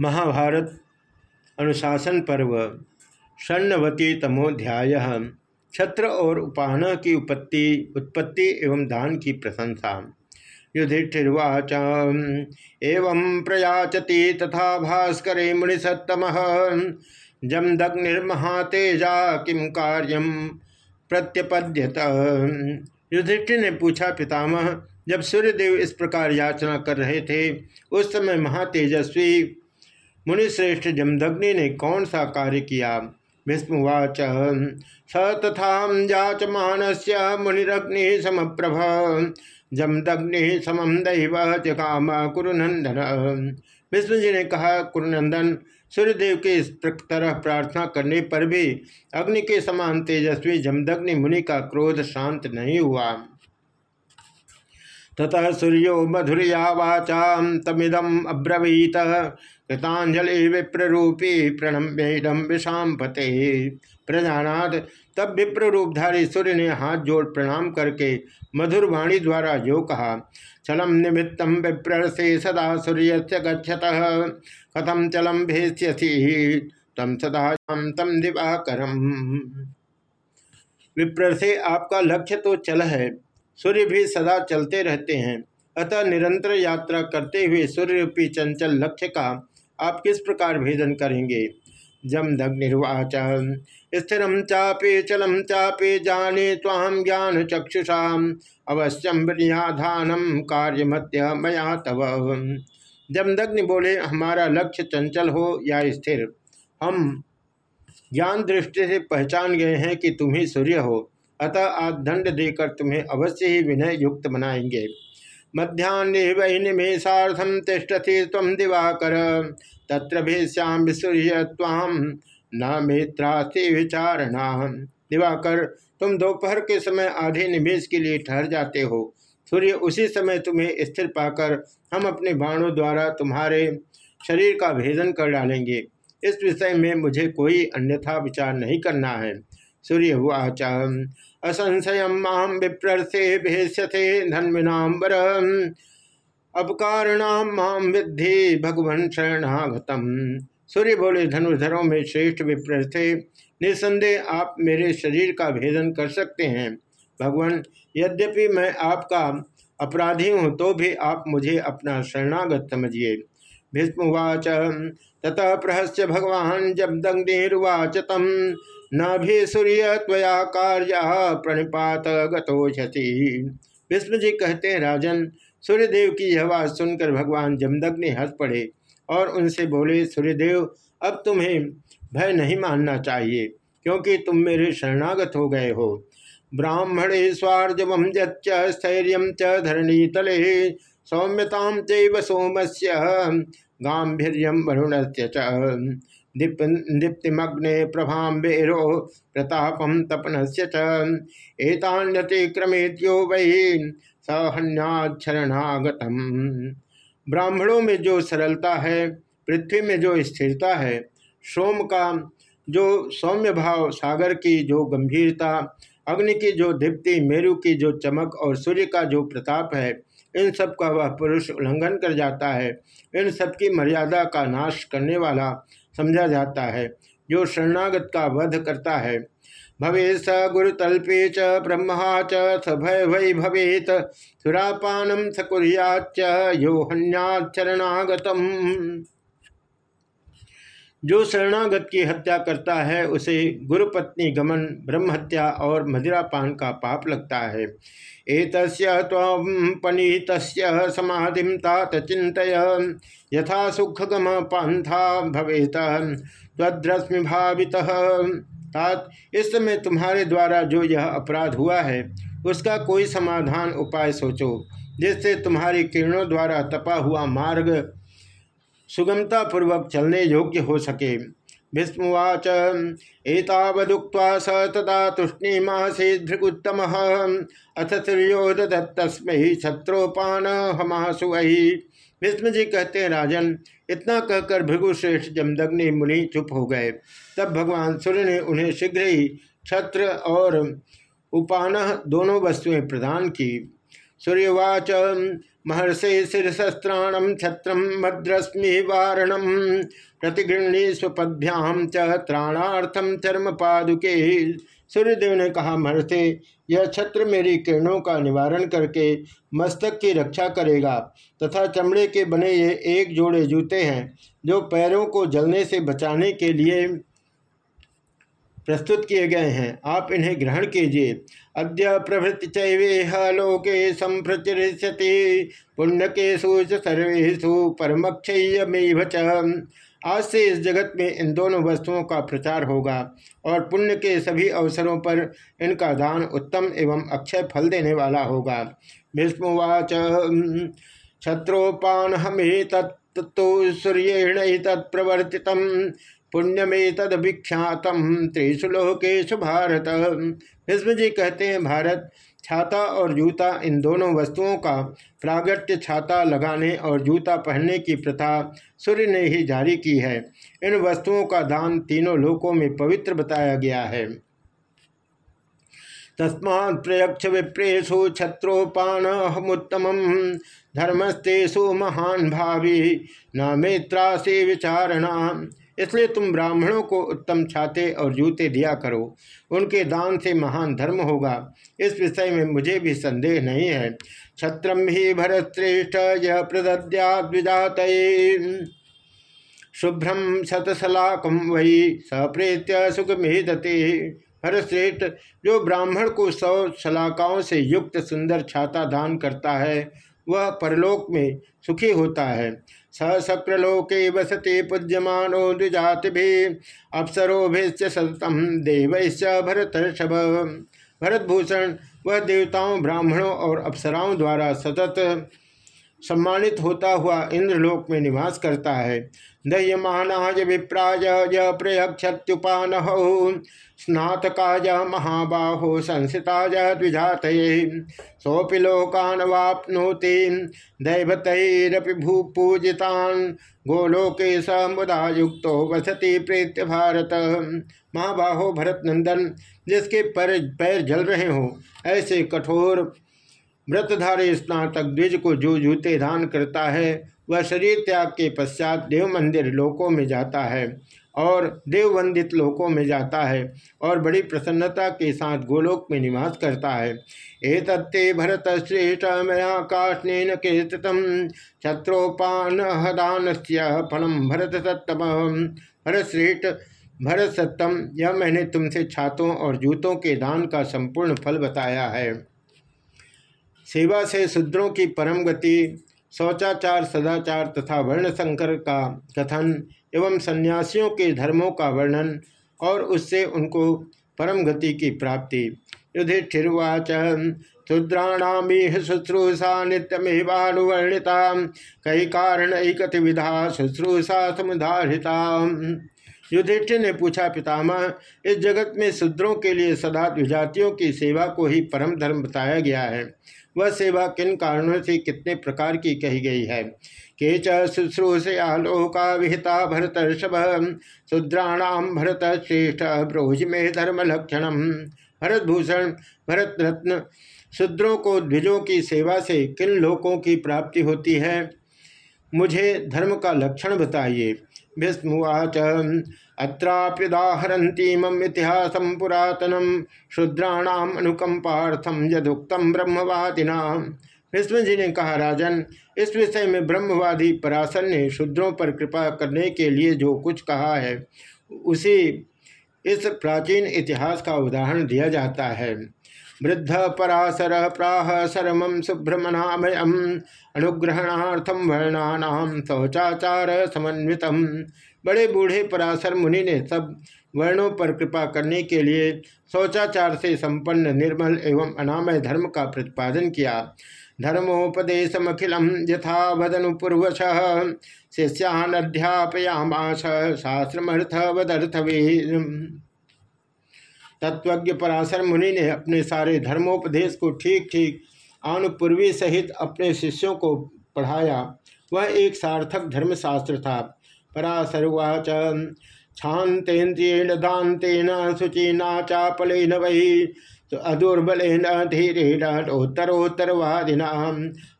महाभारत अनुशासन पर्व षण्णवती तमोध्याय छत्र और उपान की उपत्ति उत्पत्ति एवं दान की प्रशंसा। युधिष्ठिर्वाच एवं प्रयाचति तथा भास्कर मुनिसत्तम जमदग्निर्महातेजा किम कार्यम प्रत्यपद्यत। युधिष्ठिर ने पूछा, पितामह, जब सूर्यदेव इस प्रकार याचना कर रहे थे, उस समय महातेजस्वी मुनिश्रेष्ठ जमदग्नि ने कौन सा कार्य किया? भीष्मवाच स तथा जाचमान से मुनिरग्नि समप्रभ। जमदग्नि समम दैव जगाम कुरुनंदन। विष्णु जी ने कहा, कुरुनंदन, सूर्यदेव के इस तरह प्रार्थना करने पर भी अग्नि के समान तेजस्वी जमदग्नि मुनि का क्रोध शांत नहीं हुआ। ततः सूर्यो मधुरिया वाचा तमिदम अब्रवीत। कृतांजलि विप्ररूपी प्रणम्यम विषाम पते प्रजानाथ तब विप्र रूपधारी सूर्य ने हाथ जोड़ प्रणाम करके मधुर वाणी द्वारा जो कहा, चलम निमित्तम विप्र से सदा सूर्य से गच्छत। कथम चलम भेष्यसी? तम सदा तम दिवाकरम। विप्र से आपका लक्ष्य तो चल है, सूर्य भी सदा चलते रहते हैं। अतः निरंतर यात्रा करते हुए सूर्य रूपी चंचल लक्ष्य का आप किस प्रकार भेदन करेंगे? जम दग्निर्वाच स्थिर चापे चलम चापे जाने ताम ज्ञान चक्षुषा अवश्यम कार्य कार्यमत्य मया तव। जमदग्नि बोले, हमारा लक्ष्य चंचल हो या स्थिर? हम ज्ञान दृष्टि से पहचान गए हैं कि तुम ही सूर्य हो। अतः आज दंड देकर तुम्हें अवश्य ही विनय युक्त बनाएँगे। मध्यान्ह वही तम दिवाकर। तत्र भेश्याम सूर्य ताम न मित्रास्ति विचारणा। दिवाकर, तुम दोपहर के समय आधे निमेश के लिए ठहर जाते हो। सूर्य उसी समय तुम्हें स्थिर पाकर हम अपने बाणों द्वारा तुम्हारे शरीर का भेदन कर डालेंगे। इस विषय में मुझे कोई अन्यथा विचार नहीं करना है। सूर्य, हुआ असंशय माम विप्रसे भेष्यसे धन्विनाम्बर। अपकारणाम माम विद्धि भगवन शरणागतम। सूर्य बोले, धनुर्धरों में श्रेष्ठ विप्र थे निसंदेह आप मेरे शरीर का भेदन कर सकते हैं। भगवान, यद्यपि मैं आपका अपराधी हूँ तो भी आप मुझे अपना शरणागत समझिए। भीष्मवाच ततः प्रहस्य भगवान जब दंगेरुवाच तम न भी सूर्य त्वया कार्य प्रणिपात गतोषति विष्णु जी कहते हैं, राजन, सूर्यदेव की यह बात सुनकर भगवान जमदग्नि हंस पड़े और उनसे बोले, सूर्यदेव, अब तुम्हें भय नहीं मानना चाहिए, क्योंकि तुम मेरे शरणागत हो गए हो। ब्राह्मणे स्वार्जवम स्थर्य च धरणी तले सौम्यता चैव सोम से गांधी वरुण दीप दीप्तिमग्ने प्रभाम्बेरो प्रतापम तपन से एतान्यतिक्रमेत्यो वै सहन्याक्षरणागतम ब्राह्मणों में जो सरलता है, पृथ्वी में जो स्थिरता है, सोम का जो सौम्य भाव, सागर की जो गंभीरता, अग्नि की जो दीप्ति, मेरु की जो चमक और सूर्य का जो प्रताप है, इन सब का वह पुरुष उल्लंघन कर जाता है। इन सब की मर्यादा का नाश करने वाला समझा जाता है, जो शरणागत का वध करता है। भवे स गुरुतल्पे च ब्रह्मा च स भय भय भवेत सुरापानम स कुरियाच यो हन्याचरणागतम जो शरणागत की हत्या करता है, उसे गुरुपत्नी गमन, ब्रह्महत्या और मदिरापान का पाप लगता है। पनीत समाधि तात चिंतय यथा सुखगम पंथा भवेत तद्रश्मि भावित। तात, इस समय तुम्हारे द्वारा जो यह अपराध हुआ है, उसका कोई समाधान उपाय सोचो, जिससे तुम्हारी किरणों द्वारा तपा हुआ मार्ग सुगमता पूर्वक चलने योग्य हो सके। भीष्मवाच एतावदुक्त्वा स तदा तूष्णीमासे धृगुत्तम अथ सूर्यो दत्तस्मै छत्रोपान हमासु वही भीष्म जी कहते हैं राजन, इतना कहकर भृगुश्रेष्ठ जमदग्नि मुनि चुप हो गए। तब भगवान सूर्य ने उन्हें शीघ्र ही छत्र और उपान दोनों वस्तुएँ प्रदान की। सूर्यवाच महर्षि शिरशस्त्राणम छत्रम भद्रश्मि वारणम प्रतिगृहणी स्वपद्भ्याम च चर्म पादुके सूर्यदेव ने कहा, महर्षि, यह छत्र मेरी किरणों का निवारण करके मस्तक की रक्षा करेगा तथा चमड़े के बने ये एक जोड़े जूते हैं जो पैरों को जलने से बचाने के लिए प्रस्तुत किए गए हैं। आप इन्हें ग्रहण कीजिए। अद्य प्रभृति चैवेह लोके संप्रचरिष्यति। पुण्य के सर्वेशु परमक्षयमेव आज से इस जगत में इन दोनों वस्तुओं का प्रचार होगा और पुण्य के सभी अवसरों पर इनका दान उत्तम एवं अक्षय फल देने वाला होगा। भीष्मवाच छत्रोपान हमें तत्तो सूर्येण तत्प्रवर्तित पुण्यमे तद विख्यातम त्रिशुलोकेश भारत। भीष्म कहते हैं, भारत छाता और जूता, इन दोनों वस्तुओं का प्रागट्य छाता लगाने और जूता पहनने की प्रथा सूर्य ने ही जारी की है। इन वस्तुओं का दान तीनों लोकों में पवित्र बताया गया है। तस्मा प्रयक्ष विप्रेशु छत्रोपान हमुत्तम धर्मस्तेषु महान भावी न मेत्रा से विचारणा। इसलिए तुम ब्राह्मणों को उत्तम छाते और जूते दिया करो। उनके दान से महान धर्म होगा। इस विषय में मुझे भी संदेह नहीं है। छत्रम ही भरतश्रेष्ठ यह प्रद्या द्विजात। शुभ्रम शतशलाकम वही सप्रेत्य सुखमेदते भरतश्रेष्ठ, जो ब्राह्मण को सौ शलाकाओं से युक्त सुंदर छाता दान करता है वह परलोक में सुखी होता है। स शक्रलोके वसते पूज्यमानो द्विजाति भी अप्सरोभिश्च सततम देवैश्च भरत भरतभूषण वह देवताओं, ब्राह्मणों और अप्सराओं द्वारा सतत सम्मानित होता हुआ इंद्रलोक में निवास करता है। दह्यमानाज विप्राज प्रयक्षत्युपान स्नातकाज महाबाहो संसिताज द्विजात सोपि लोकान वापनोति। दैवतरपि भूपूजितान गोलोके स मुदा युक्त वसति प्रेत्य भारत महाबाहो भरत नंदन जिसके पर पैर जल रहे हों, ऐसे कठोर व्रतधारी स्नातक द्विज को जो जूते दान करता है, वह शरीर त्याग के पश्चात देव मंदिर लोकों में जाता है और देववंदित लोकों में जाता है और बड़ी प्रसन्नता के साथ गोलोक में निवास करता है। ए तत्ते भरत श्रेष्ठ मया काष्ण कीर्तम छत्रोपान हदान फलम भरत सत्तम भरत श्रेष्ठ भरत सत्तम, यह मैंने तुमसे छातों और जूतों के दान का संपूर्ण फल बताया है। सेवा से शूद्रों की परम गति, शौचाचार, सदाचार तथा वर्ण संकर का कथन एवं सन्यासियों के धर्मों का वर्णन और उससे उनको परम गति की प्राप्ति। युधिष्ठिर्वाच शूद्राणामीह शुश्रूषा नित्यमेवानुवर्णिता कई कारण एक विधा शुश्रूषा समुदारिता युधिष्ठिर ने पूछा, पितामह, इस जगत में शूद्रों के लिए सदा द्विजातियों की सेवा को ही परम धर्म बताया गया है। वह सेवा किन कारणों से कितने प्रकार की कही गई है? के शुश्रूषया लोका विहिता भरत शूद्राणाम भरत श्रेष्ठ ब्रोज में धर्म लक्षण भरत भूषण भरत रत्न शूद्रों को द्विजों की सेवा से किन लोकों की प्राप्ति होती है? मुझे धर्म का लक्षण बताइए। भीष्मवाच अत्राप्युदाहरतीम इतिहास पुरातनम शूद्राणाम अनुकंपार्थम यदुक्तम ब्रह्मवादिना भीष्म जी ने कहा, राजन, इस विषय में ब्रह्मवादी पराशर ने शूद्रों पर कृपा करने के लिए जो कुछ कहा है, उसी इस प्राचीन इतिहास का उदाहरण दिया जाता है। वृद्ध पराशर प्राह शरम सुभ्रमणामयम अनुग्रहणार्थम वर्णानाम शौचाचार समन्वित बड़े बूढ़े पराशर मुनि ने सब वर्णों पर कृपा करने के लिए शौचाचार से संपन्न, निर्मल एवं अनामय धर्म का प्रतिपादन किया। धर्मोपदेशमखिलम यथा वदनु पूर्वश शिष्यान अध्यापयामाश शास्त्रमर्थ तत्वज्ञ पराशर मुनि ने अपने सारे धर्मोपदेश को ठीक ठीक आनुपूर्वी सहित अपने शिष्यों को पढ़ाया। वह एक सार्थक धर्मशास्त्र था। पराशरुवाच शांतेन्द्रियेण दातेन शुचिना चापलेन वही अदुर्बल धीरेण उत्तरोत्तरवादिना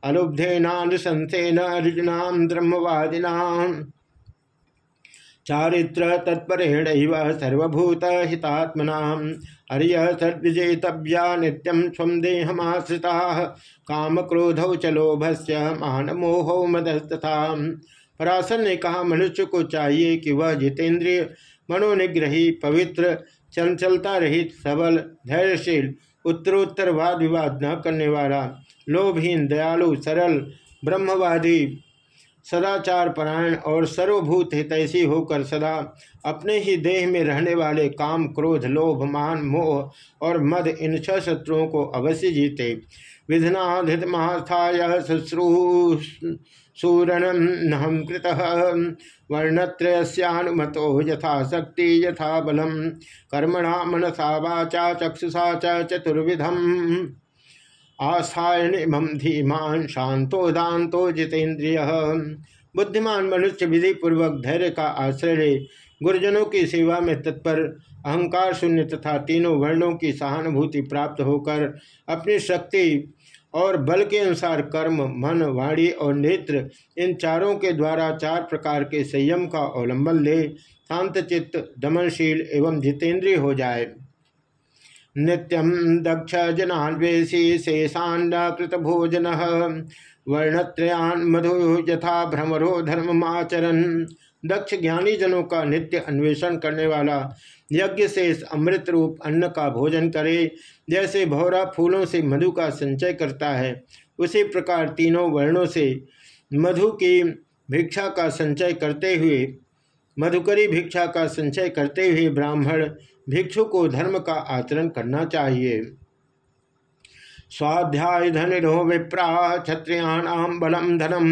अनुब्धेनानुशंसेन अर्जुनाम ब्रह्मवादिना चारित्र तत्परेण सर्वभूत हितात्मना हरिय सद्विजेतव्या नित्यम स्व देहमाश्रिता। काम क्रोधौ च लोभस्य मान मोहो मदस्तथा पराशर ने कहा, मनुष्य को चाहिए कि वह जितेंद्रिय, मनोनिग्रही, पवित्र, चंचलता रहित, सबल, धैर्यशील उत्तरोत्तर वाद विवाद न करने वाला, लोभहीन, दयालु, सरल, ब्रह्मवादी, सदाचार परायण और सर्वभूत हितैषी होकर सदा अपने ही देह में रहने वाले काम, क्रोध, लोभ, मान, मोह और मद, इन छह शत्रुओं को अवश्य जीते। विधनाधित महास्थाय शुश्रूरणम कृत। वर्णत्रयस्यानुमतो यथाशक्ति यथा बलम कर्मणा मनसा वाचा, चक्षुषा चतुर्विधम। आस्थायनिमम धीमान शांतो दांतो जितेन्द्रिय। बुद्धिमान मनुष्य विधि पूर्वक धैर्य का आश्रय ले। गुरुजनों की सेवा में तत्पर अहंकार शून्य तथा तीनों वर्णों की सहानुभूति प्राप्त होकर अपनी शक्ति और बल के अनुसार कर्म, मन, वाणी और नेत्र, इन चारों के द्वारा चार प्रकार के संयम का अवलंबन ले शांतचित्त दमनशील एवं जितेंद्रिय हो जाए। नित्यम दक्ष जनान्वेषी शेषांड कृत भोजन, वर्णत्रयान मधु यथा भ्रमरो धर्ममाचरण दक्ष ज्ञानी जनों का नित्य अन्वेषण करने वाला, यज्ञ से इस अमृत रूप अन्न का भोजन करे, जैसे भौरा फूलों से मधु का संचय करता है, उसी प्रकार तीनों वर्णों से मधु की भिक्षा का संचय करते हुए, मधुकरी भिक्षा का संचय करते हुए ब्राह्मण भिक्षु को धर्म का आचरण करना चाहिए। स्वाध्याय धनिरो विप्रा क्षत्रियाणाम बलम धनम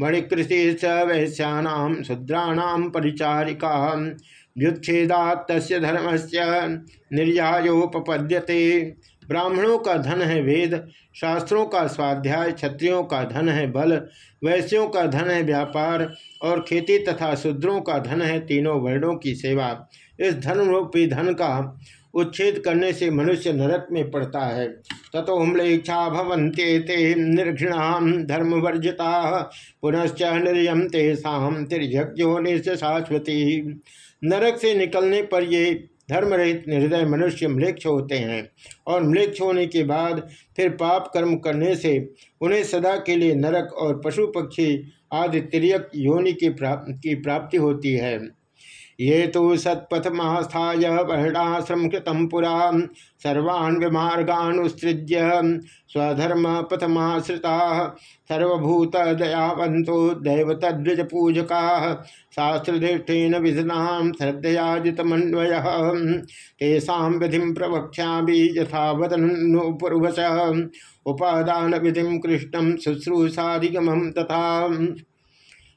मणिकृषि स वैश्याम शूद्राणाम परिचारिका व्युच्छेदा तस्य धर्म से निर्यायोपपद्यते। ब्राह्मणों का धन है वेद, शास्त्रों का स्वाध्याय, क्षत्रियों का धन है बल, वैश्यों का धन है व्यापार, और खेती तथा शूद्रों का धन है तीनों वर्णों की सेवा। इस धन रूपी धन का उच्छेद करने से मनुष्य नरक में पड़ता है। ततो इच्छा भवंते ते निर्घृणाम धर्म वर्जिता पुनश्च निर्यम तेषाम तिरजो शाश्वती नरक से निकलने पर ये धर्मरहित निर्दय मनुष्य मृक्ष होते हैं और मृक्ष होने के बाद फिर पाप कर्म करने से उन्हें सदा के लिए नरक और पशु पक्षी आदि तिरक योनि की प्राप्ति की प्राप्ति होती है। ये तो सत्पथमास्थाय वर्णाश्रम कृतम पुरा। सर्वान् स्वधर्म पथमाश्रिता सर्वभूत दयावंतो दैव तद्विज पूजका शास्त्रदृष्टेन विधना श्रद्धयाजितमन्वय। तेषा विधि प्रवक्षा यथा उपादान विधि कृष्ण शुश्रूषाधिगम तथा।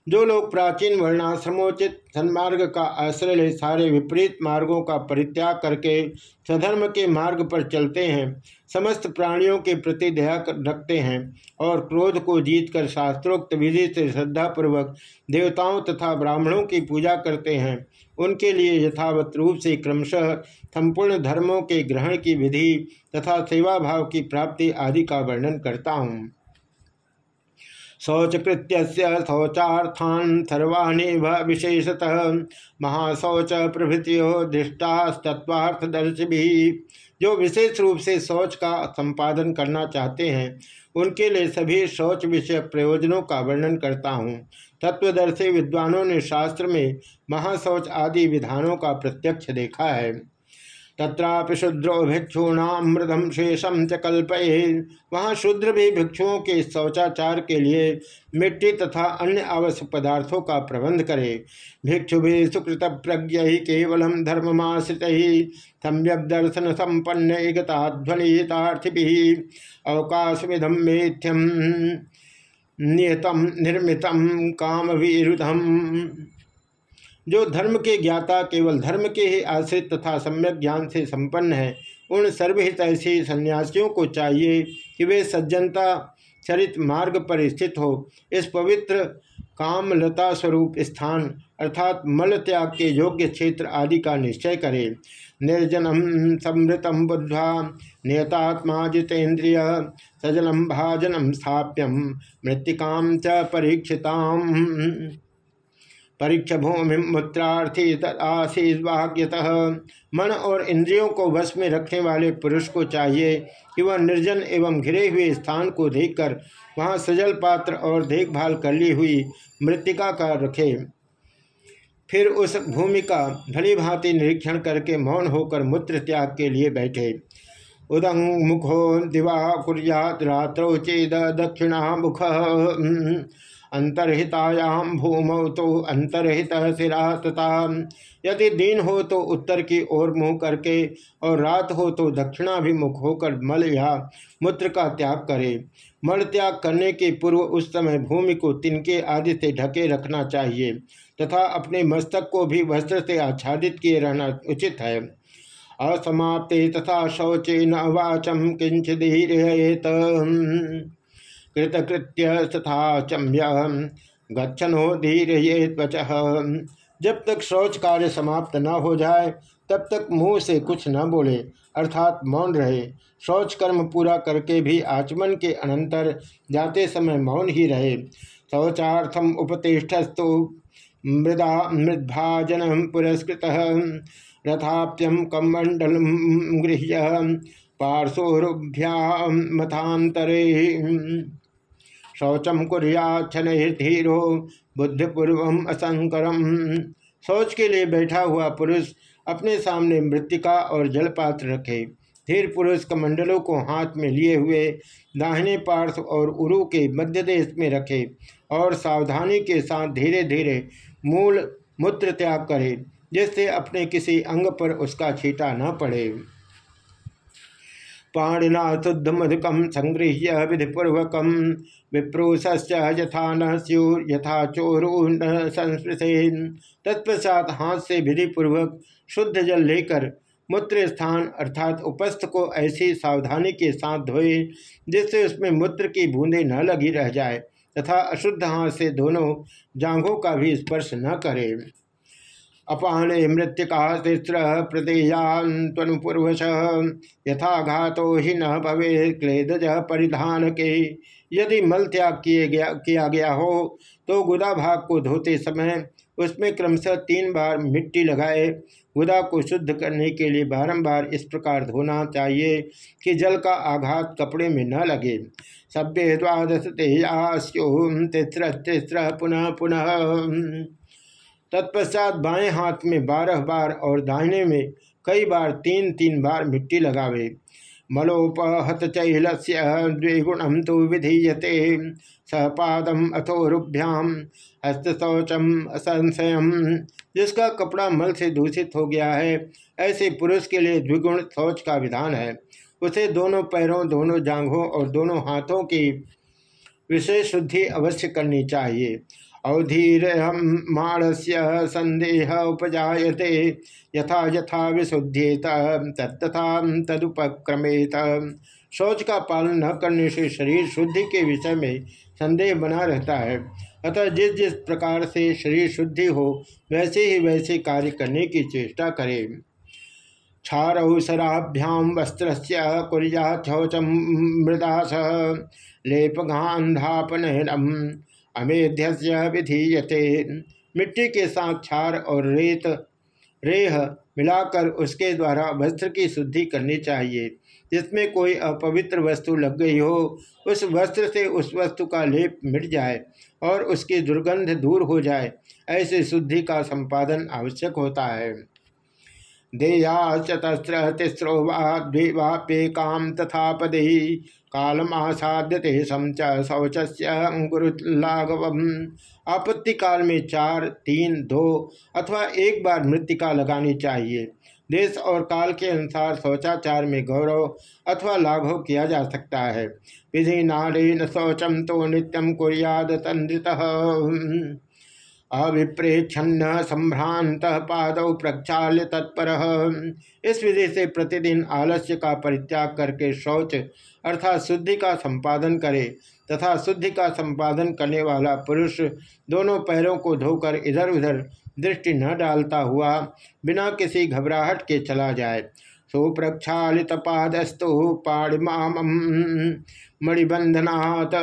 जो लोग प्राचीन वर्णाश्रमोचित सन्मार्ग का आश्रय ले सारे विपरीत मार्गों का परित्याग करके स्वधर्म के मार्ग पर चलते हैं, समस्त प्राणियों के प्रति दया रखते हैं और क्रोध को जीतकर शास्त्रोक्त विधि से श्रद्धापूर्वक देवताओं तथा ब्राह्मणों की पूजा करते हैं। उनके लिए यथावत रूप से क्रमशः संपूर्ण धर्मों के ग्रहण की विधि तथा सेवा भाव की प्राप्ति आदि का वर्णन करता हूँ। शौचकृत्य शौचार्थान सर्वाणी विशेषतः। महाशौच प्रभृतियो दृष्टास्तत्वार्थदर्शी भी जो विशेष रूप से शौच का संपादन करना चाहते हैं, उनके लिए सभी शौच विषय प्रयोजनों का वर्णन करता हूँ। तत्वदर्शी विद्वानों ने शास्त्र में महाशौच आदि विधानों का प्रत्यक्ष देखा है। तत्रापि शुद्रो भिक्षुणाम मृदम शेषम च कल्पये। वहाँ शूद्र भी भिक्षुओं के शौचाचार के लिए मिट्टी तथा अन्य आवश्यक पदार्थों का प्रबंध करे। भिक्षु भी सुकृत प्रज्ञ ही केवलम धर्ममाश्रित ही सम्यक दर्शन संपन्न एकताध्वनितार्थि अवकाश विधम मेथ्यम नियतम निर्मितम काम विरुद्धम जो धर्म के ज्ञाता केवल धर्म के ही आश्रित तथा सम्यक ज्ञान से संपन्न है, उन सर्वहित ऐसे सन्यासियों को चाहिए कि वे सज्जनता चरित मार्ग पर स्थित हो। इस पवित्र कामलता स्वरूप स्थान अर्थात मल त्याग के योग्य क्षेत्र आदि का निश्चय करें। निर्जनम समृतम बुद्धा नियतात्मा जितेन्द्रिय सजलम भाजनम स्थाप्यम मृतिका च परीक्षिताम। परीक्ष भूमि मूत्रार्थी आशीर्वाग्यतः मन और इंद्रियों को वश में रखने वाले पुरुष को चाहिए कि वह निर्जन एवं घिरे हुए स्थान को देखकर वहाँ सजल पात्र और देखभाल कर ली हुई मृतिका का रखे। फिर उस भूमि का भली भांति निरीक्षण करके मौन होकर मूत्र त्याग के लिए बैठे। उदंग मुखो दिवा कुरियात रात्रो चेद दक्षिणा मुख अंतर्हितायाम भूमौ तो अंतरहित सिरा तथा यदि दिन हो तो उत्तर की ओर मुँह करके और रात हो तो दक्षिणाभिमुख होकर मल या मूत्र का त्याग करे। मल त्याग करने के पूर्व उस समय भूमि को तिनके आदि से ढके रखना चाहिए तथा अपने मस्तक को भी वस्त्र से आच्छादित किए रहना उचित है। असमाप्ते तथा शौचे न वाचम किंचित कृतकृत्य तथा चम्य गच्छन हो धीर ये त्वच जब तक शौच कार्य समाप्त न हो जाए, तब तक मुँह से कुछ न बोले, अर्थात मौन रहे। शौच कर्म पूरा करके भी आचमन के अनंतर जाते समय मौन ही रहे। शौचार्थम उपतिष्ठस्तु। मृदा मृद्भाजन पुरस्कृत। रथाप्यम कमंडल गृह्य। पार्श्वभ्याम मथांतरे शौचम कुरियाछन धीरो बुद्धिपूर्व असंकरम शौच के लिए बैठा हुआ पुरुष अपने सामने मृतिका और जलपात्र रखे। धीर पुरुष कमंडलों को हाथ में लिए हुए दाहिने पार्श्व और उरु के मध्य देश में रखे और सावधानी के साथ धीरे धीरे मूल मूत्र त्याग करे, जिससे अपने किसी अंग पर उसका छीटा न पड़े। पाणिना शुद्ध मधुकम संगृह्य विधिपूर्वक विप्रोश यथा न स्यूर यथा चोरू न संस्पृशेन तत्पश्चात हाथ से विधिपूर्वक शुद्ध जल लेकर मूत्र स्थान अर्थात उपस्थ को ऐसी सावधानी के साथ धोए, जिससे उसमें मूत्र की बूंदें न लगी रह जाए, तथा अशुद्ध हाथ से दोनों जांघों का भी स्पर्श न करे। अपाने मृत्तिका तिस्र प्रदेयान्वनुपूर्वश यथाघातो ही न भवे क्लेदज परिधान के यदि मल त्याग किए गया, किया गया हो तो गुदा भाग को धोते समय उसमें क्रमशः तीन बार मिट्टी लगाए। गुदा को शुद्ध करने के लिए बारंबार इस प्रकार धोना चाहिए कि जल का आघात कपड़े में न लगे। सभ्य द्वादश तेजास्यो तिस्र तिस्र पुनः पुनः। तत्पश्चात बाएँ हाथ में बारह बार और दाहिने में कई बार तीन तीन बार मिट्टी लगावे। मलोपहत चैल से द्विगुणम तो विधीयते। सपादम अथोरुभ्याम हस्तशौचम असंशयम। जिसका कपड़ा मल से दूषित हो गया है, ऐसे पुरुष के लिए द्विगुण शौच का विधान है। उसे दोनों पैरों, दोनों जांघों और दोनों हाथों की विशेष शुद्धि अवश्य करनी चाहिए। अवधीर माणस्य संदेह उपजाते यथा यथा विशुद्धेत तत्था तदुपक्रमेत। शौच का पालन न करने से शरीर शुद्धि के विषय में संदेह बना रहता है। अतः जिस जिस प्रकार से शरीर शुद्धि हो, वैसे ही वैसे कार्य करने की चेष्टा करें। क्षारौ शराभ्याम वस्त्र कुरिया शौचम मृदास। लेपगांधापनम अमेध्य विधीयते मिट्टी के साथ क्षार और रेत, रेह मिलाकर उसके द्वारा वस्त्र की शुद्धि करनी चाहिए। जिसमें कोई अपवित्र वस्तु लग गई हो, उस वस्त्र से उस वस्तु का लेप मिट जाए और उसकी दुर्गंध दूर हो जाए, ऐसे शुद्धि का संपादन आवश्यक होता है। देया चतस्र तिस्रो वा द्विवाप्येकाम तथा पदे कालमासाद्य तेषम च शौच से आपत्ति काल में चार तीन दो अथवा एक बार मृतिका लगानी चाहिए। देश और काल के अनुसार शौचाचार में गौरव अथवा लाघव किया जा सकता है। विधि नारेण शौचम तो नित्यम कुरियाद अविप्रेक्षन्न संभ्रांत पाद प्रक्षाल्य तत्पर। इस विधि से प्रतिदिन आलस्य का परित्याग करके शौच अर्थात शुद्धि का संपादन करे तथा शुद्धि का संपादन करने वाला पुरुष दोनों पैरों को धोकर इधर उधर दृष्टि न डालता हुआ बिना किसी घबराहट के चला जाए। सो सुप्रक्षालित पादस्तु पाणिमाम मणिबंधनात्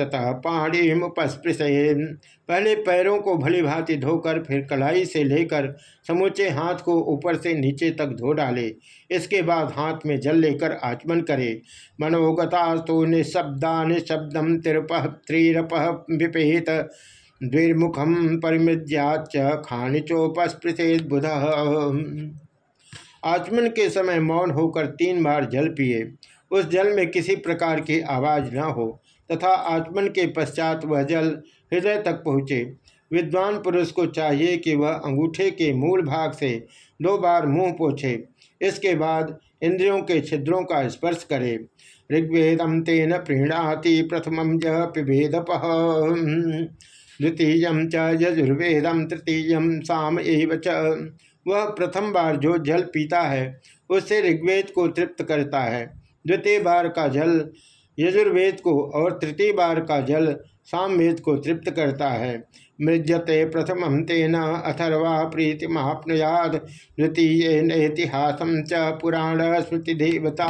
तथा पाणीमुपस्पृशेन। पहले पैरों को भली भांति धोकर फिर कलाई से लेकर समूचे हाथ को ऊपर से नीचे तक धो डाले। इसके बाद हाथ में जल लेकर आचमन करे। मनोगता तो निशब्दा निशब्दम तिरप त्रिरप विपेत। द्विर्मुखम परिमृज्याच खानिचोपस्पृशेत बुध। आचमन के समय मौन होकर तीन बार जल पिए। उस जल में किसी प्रकार की आवाज़ न हो। तथा आचमन के पश्चात वह जल हृदय तक पहुँचे। विद्वान पुरुष को चाहिए कि वह अंगूठे के मूल भाग से दो बार मुँह पोछे। इसके बाद इंद्रियों के छिद्रों का स्पर्श करे। ऋग्वेदम तेन प्रीणाति प्रथम पिभेदप द्वितीय च यजुर्वेदम तृतीय साम एव च। वह प्रथम बार जो जल पीता है, उससे ऋग्वेद को तृप्त करता है। द्वितीय बार का जल यजुर्वेद को और तृतीय बार का जल सामवेद को तृप्त करता है। मृजते प्रथम तेन अथर्वा प्रीति महाप्नुयाद द्वितीय ऐतिहासम च पुराण स्मृति देवता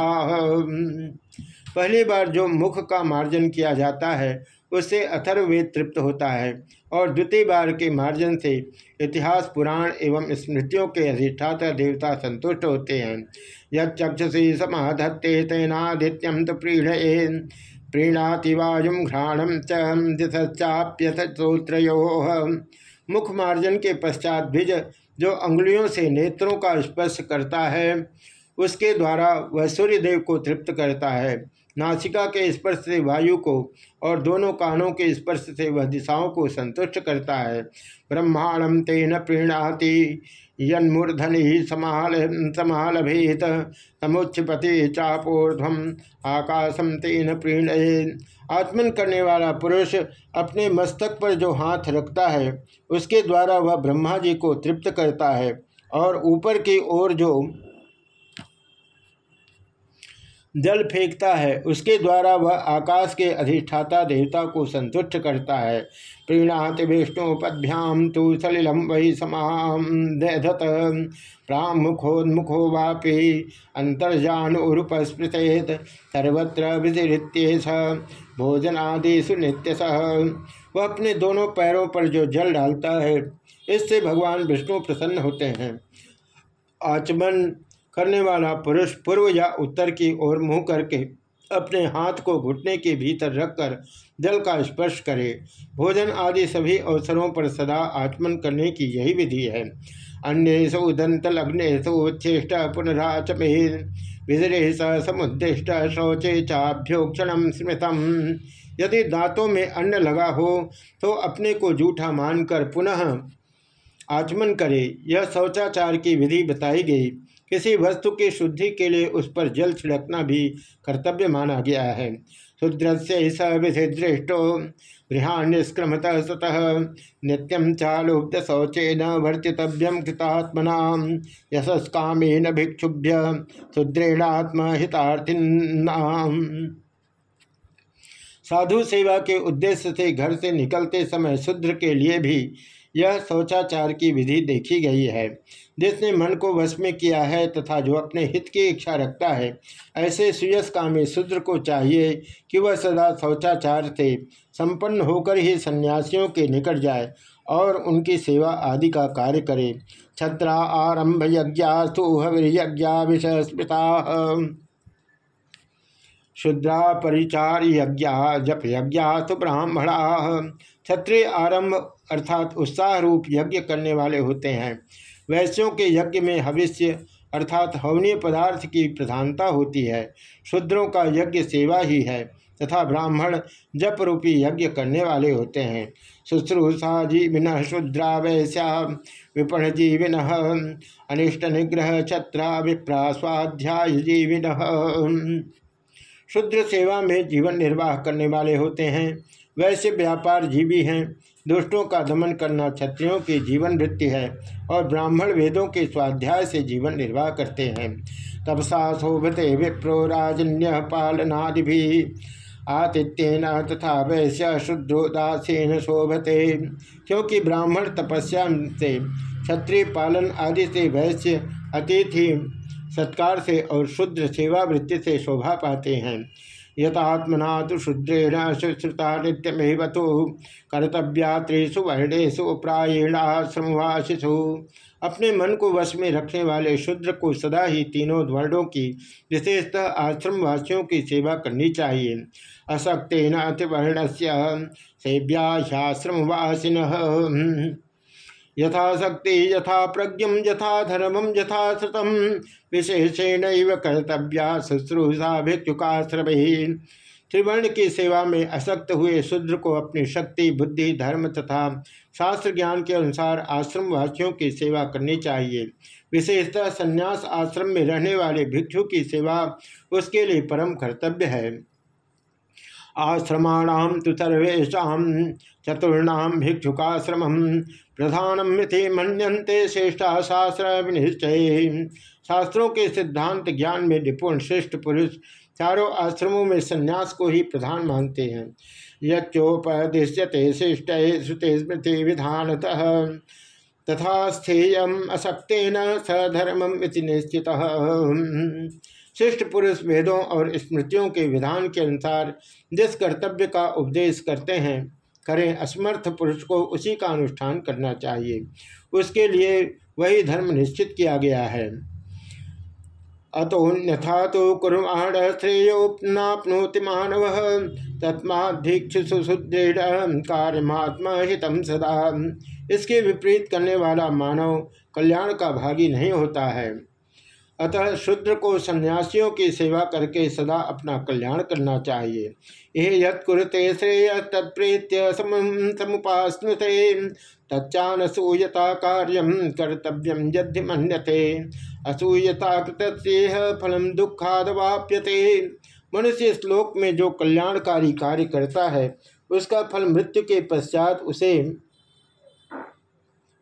पहली बार जो मुख का मार्जन किया जाता है, उससे अथर्ववेद तृप्त होता है और द्वितीय बार के मार्जन से इतिहास, पुराण एवं स्मृतियों के अधिष्ठाता देवता संतुष्ट होते हैं। यक्षसी समाधत्ते तेनादित्यम तो प्रीण प्रीणाति वायुम घ्राणम चाप्यथ श्रोत्रो मुख मार्जन के पश्चात भिज जो अंगुलियों से नेत्रों का स्पर्श करता है, उसके द्वारा वह सूर्यदेव को तृप्त करता है। नासिका के स्पर्श से वायु को और दोनों कानों के स्पर्श से वह दिशाओं को संतुष्ट करता है। ब्रह्मांडम तेन प्रीणाति। यन्मूर्धन ही समाल समालभेत। समुच्छपति चापोर्धम आकाशम तेन प्रीण आत्मन करने वाला पुरुष अपने मस्तक पर जो हाथ रखता है, उसके द्वारा वह ब्रह्मा जी को तृप्त करता है और ऊपर की ओर जो जल फेंकता है। उसके द्वारा वह आकाश के अधिष्ठाता देवता को संतुष्ट करता है। प्रीणाति विष्णुपद्भ्याम तो सलिलम वही समाधत प्रामुखोन्मुखो वापि अंतर्जानुपस्पृतेत सर्वत्र विधिरित्येश भोजनादिशु नित्य सह वह अपने दोनों पैरों पर जो जल डालता है, इससे भगवान विष्णु प्रसन्न होते हैं। आचमन करने वाला पुरुष पूर्व या उत्तर की ओर मुँह करके अपने हाथ को घुटने के भीतर रखकर जल का स्पर्श करे। भोजन आदि सभी अवसरों पर सदा आचमन करने की यही विधि है। अन्यु दंत लग्नेशु चेष्ट पुनराचमे विजरे स समुद्दिष्ट शौचे चाभ्योक्षण स्मृतम। यदि दांतों में अन्न लगा हो तो अपने को जूठा मानकर पुनः आचमन करे। यह शौचाचार की विधि बताई गई। किसी वस्तु की शुद्धि के लिए उस पर जल छिड़कना भी कर्तव्य माना गया है। शुद्र से स विधि दृष्टो गृहान्यस्क्रमतः स्वतः। नित्यम चालुब्ध शौचे न वर्तितव्यम कृतात्मना यशस्कामेन भिक्षुभ्य शुद्रेणात्महितार्थिना साधु सेवा के उद्देश्य से घर से निकलते समय शुद्र के लिए भी यह शौचाचार की विधि देखी गई है। जिसने मन को वश में किया है तथा जो अपने हित की इच्छा रखता है, ऐसे सुयस कामी शूद्र को चाहिए कि वह सदा शौचाचार से संपन्न होकर ही सन्यासियों के निकट जाए और उनकी सेवा आदि का कार्य करे। छत्रा आरंभ यज्ञास्तु हविर्यज्ञा विषय स्मृता शुद्रा परिचार यज्ञ जप यज्ञा तो ब्राह्मणा। क्षत्रिय आरंभ अर्थात उत्साह रूप यज्ञ करने वाले होते हैं। वैश्यों के यज्ञ में हविष्य अर्थात हवनीय पदार्थ की प्रधानता होती है। शूद्रों का यज्ञ सेवा ही है तथा ब्राह्मण जप रूपी यज्ञ करने वाले होते हैं। शुश्रूषा जीविन शुद्रा वैश्या, विपण जीविन, अनिष्ट निग्रह छत्रा विप्रा स्वाध्याय जीविन। शुद्र सेवा में जीवन निर्वाह करने वाले होते हैं। वैसे व्यापार जीवी हैं, दुष्टों का दमन करना क्षत्रियों की जीवन वृत्ति है और ब्राह्मण वेदों के स्वाध्याय से जीवन निर्वाह करते हैं। तपसा शोभते विप्रो राजन्य पालनादि भी आतिथ्यन तथा वैश्य शुद्रोदासीन शोभते। क्योंकि ब्राह्मण तपस्या से क्षत्रिय पालन आदि से वैश्य अतिथि सत्कार से और शुद्र सेवा वृत्ति से शोभा पाते हैं। यथात्मना तो शुद्रेण शुश्रुता नित्यमेव तो। कर्तव्या त्रिषु वर्णेशु प्रायणाश्रमवासिषु अपने मन को वश में रखने वाले शुद्र को सदा ही तीनों वर्णों की विशेषतः आश्रमवासियों की सेवा करनी चाहिए। असक्तेन अतिवर्ण से सेव्याश्रमवासिन यथाशक्ति यथा प्रज्ञम यथा धर्मम यथा श्रुतम विशेषेण कर्तव्या शुश्रूषा भिक्षुकाश्रम त्रिवर्ण की सेवा में असक्त हुए शूद्र को अपनी शक्ति, बुद्धि, धर्म तथा शास्त्र ज्ञान के अनुसार आश्रम वासियों की सेवा करनी चाहिए। विशेषतः संन्यास आश्रम में रहने वाले भिक्षु की सेवा उसके लिए परम कर्तव्य है। आश्रमाणाम तो सर्वेशा चतुर्णाम भिक्षुकाश्रम प्रधानम मिथि मनते श्रेष्ठा शास्त्र विनिश्चय। शास्त्रों के सिद्धांत ज्ञान में निपुण श्रेष्ठ पुरुष चारों आश्रमों में संन्यास को ही प्रधान मानते हैं। यच्चोपदिश्यते शिष्ट श्रुते स्मृति विधानतः। तथा स्थेय असक्तेन सधर्मम निश्चित। श्रेष्ठ पुरुष वेदों और स्मृतियों के विधान के अनुसार जिस कर्तव्य का उपदेश करते हैं करें, असमर्थ पुरुष को उसी का अनुष्ठान करना चाहिए। उसके लिए वही धर्म निश्चित किया गया है। अतोन्यथा तो कुर्माण श्रेयोपनाप्नोति मानव तत्माधीक्षु कार्यमात्मा हितम सदा। इसके विपरीत करने वाला मानव कल्याण का भागी नहीं होता है। अतः शुद्र को सन्यासियों की सेवा करके सदा अपना कल्याण करना चाहिए। यह यत्कुरते श्रेय तत्प्रीत्य समुपास्नुते। तच्चानसूयता कार्यम कर्तव्यम यदि मन्यते। असूयता कृतस्येह फलम दुखादवाप्यते। मनुष्य श्लोक में जो कल्याणकारी कार्य करता है, उसका फल मृत्यु के पश्चात उसे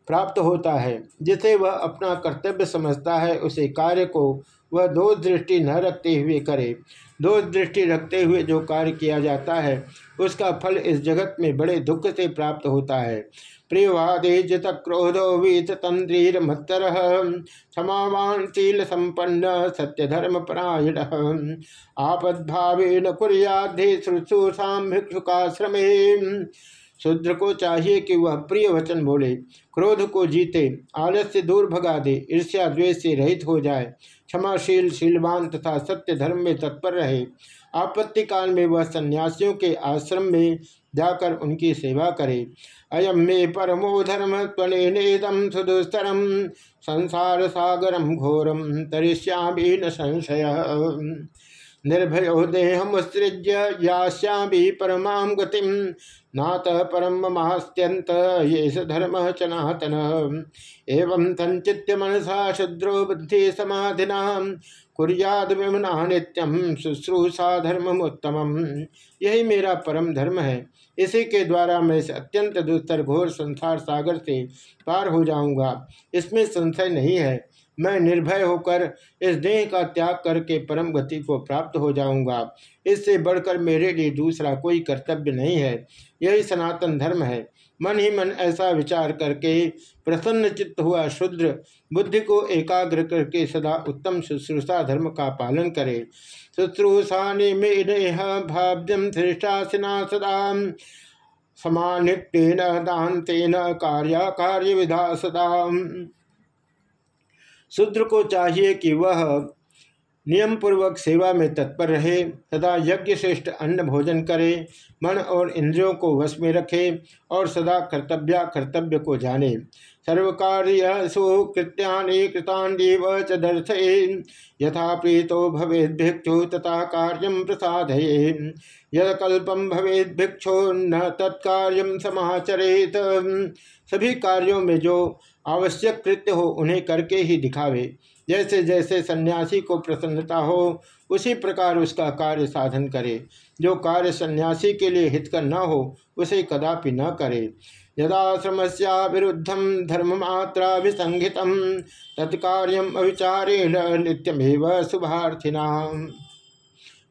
प्राप्त होता है। जिसे वह अपना कर्तव्य समझता है, उसे कार्य को वह दोष दृष्टि न रखते हुए करे। दोष दृष्टि रखते हुए जो कार्य किया जाता है, उसका फल इस जगत में बड़े दुख से प्राप्त होता है। प्रियवादे जित क्रोधो वीत तंद्रीर मत्तर क्षमावान शील संपन्न सत्य धर्म परायण। आपद भावे न कुरियाधे शुश्रूषा भिक्षुकाश्रमे शूद्र को चाहिए कि वह प्रिय वचन बोले, क्रोध को जीते, आलस्य दूर भगा दे, ईर्ष्या द्वेष से रहित हो जाए, क्षमाशील, शीलवान तथा सत्य धर्म में तत्पर रहे। आपत्ति काल में वह सन्यासियों के आश्रम में जाकर उनकी सेवा करे। अयम मे परमो धर्म त्वनेदम सुदुस्तरम संसार सागरम घोरम तरिष्यामी न संशय। निर्भयो देहमुत्सृज्य यास्यामी परमा गतिम नात परम महास्त्यंत ये धर्म चनातन एवं संचित्य मनसा शुद्रो बुद्धि समाधिना। कुरियाद विमना नित्यम शुश्रूषा धर्म उत्तम यही मेरा परम धर्म है। इसी के द्वारा मैं इस अत्यंत दुस्तर घोर संसार सागर से पार हो जाऊँगा। इसमें संशय नहीं है। मैं निर्भय होकर इस देह का त्याग करके परम गति को प्राप्त हो जाऊँगा। इससे बढ़कर मेरे लिए दूसरा कोई कर्तव्य नहीं है। यही सनातन धर्म है। मन ही मन ऐसा विचार करके प्रसन्न चित्त हुआ शुद्र बुद्धि को एकाग्र करके सदा उत्तम शुश्रूषा धर्म का पालन करे। शुश्रूषा निमेह भाव्यम धृष्टासिना सदा। समानिटेन दातेन कार्य कार्य विधा सदा। शूद्र को चाहिए कि वह नियम पूर्वक सेवा में तत्पर रहे सदा यज्ञ श्रेष्ठ अन्न भोजन करे, मन और इंद्रियों को वश में रखे और सदा कर्तव्य कर्तव्य को जाने। सर्वकार्य सुकृत्यानि कृतान्व च यथा प्रीतो भवेद भिक्षु तथा कार्यम प्रसादये। यद कल्पम भवेद भिक्षु न तत्कार्यम समाचरेत। सभी कार्यों में जो आवश्यक कृत्य हो, उन्हें करके ही दिखावे। जैसे जैसे सन्यासी को प्रसन्नता हो, उसी प्रकार उसका कार्य साधन करे। जो कार्य सन्यासी के लिए हितकर न हो, उसे कदापि न करे। यदाश्रम से विरुद्धम धर्म मात्रा विसंगित तत्कार्यम अविचारेण नित्यमेव शुभार्थिना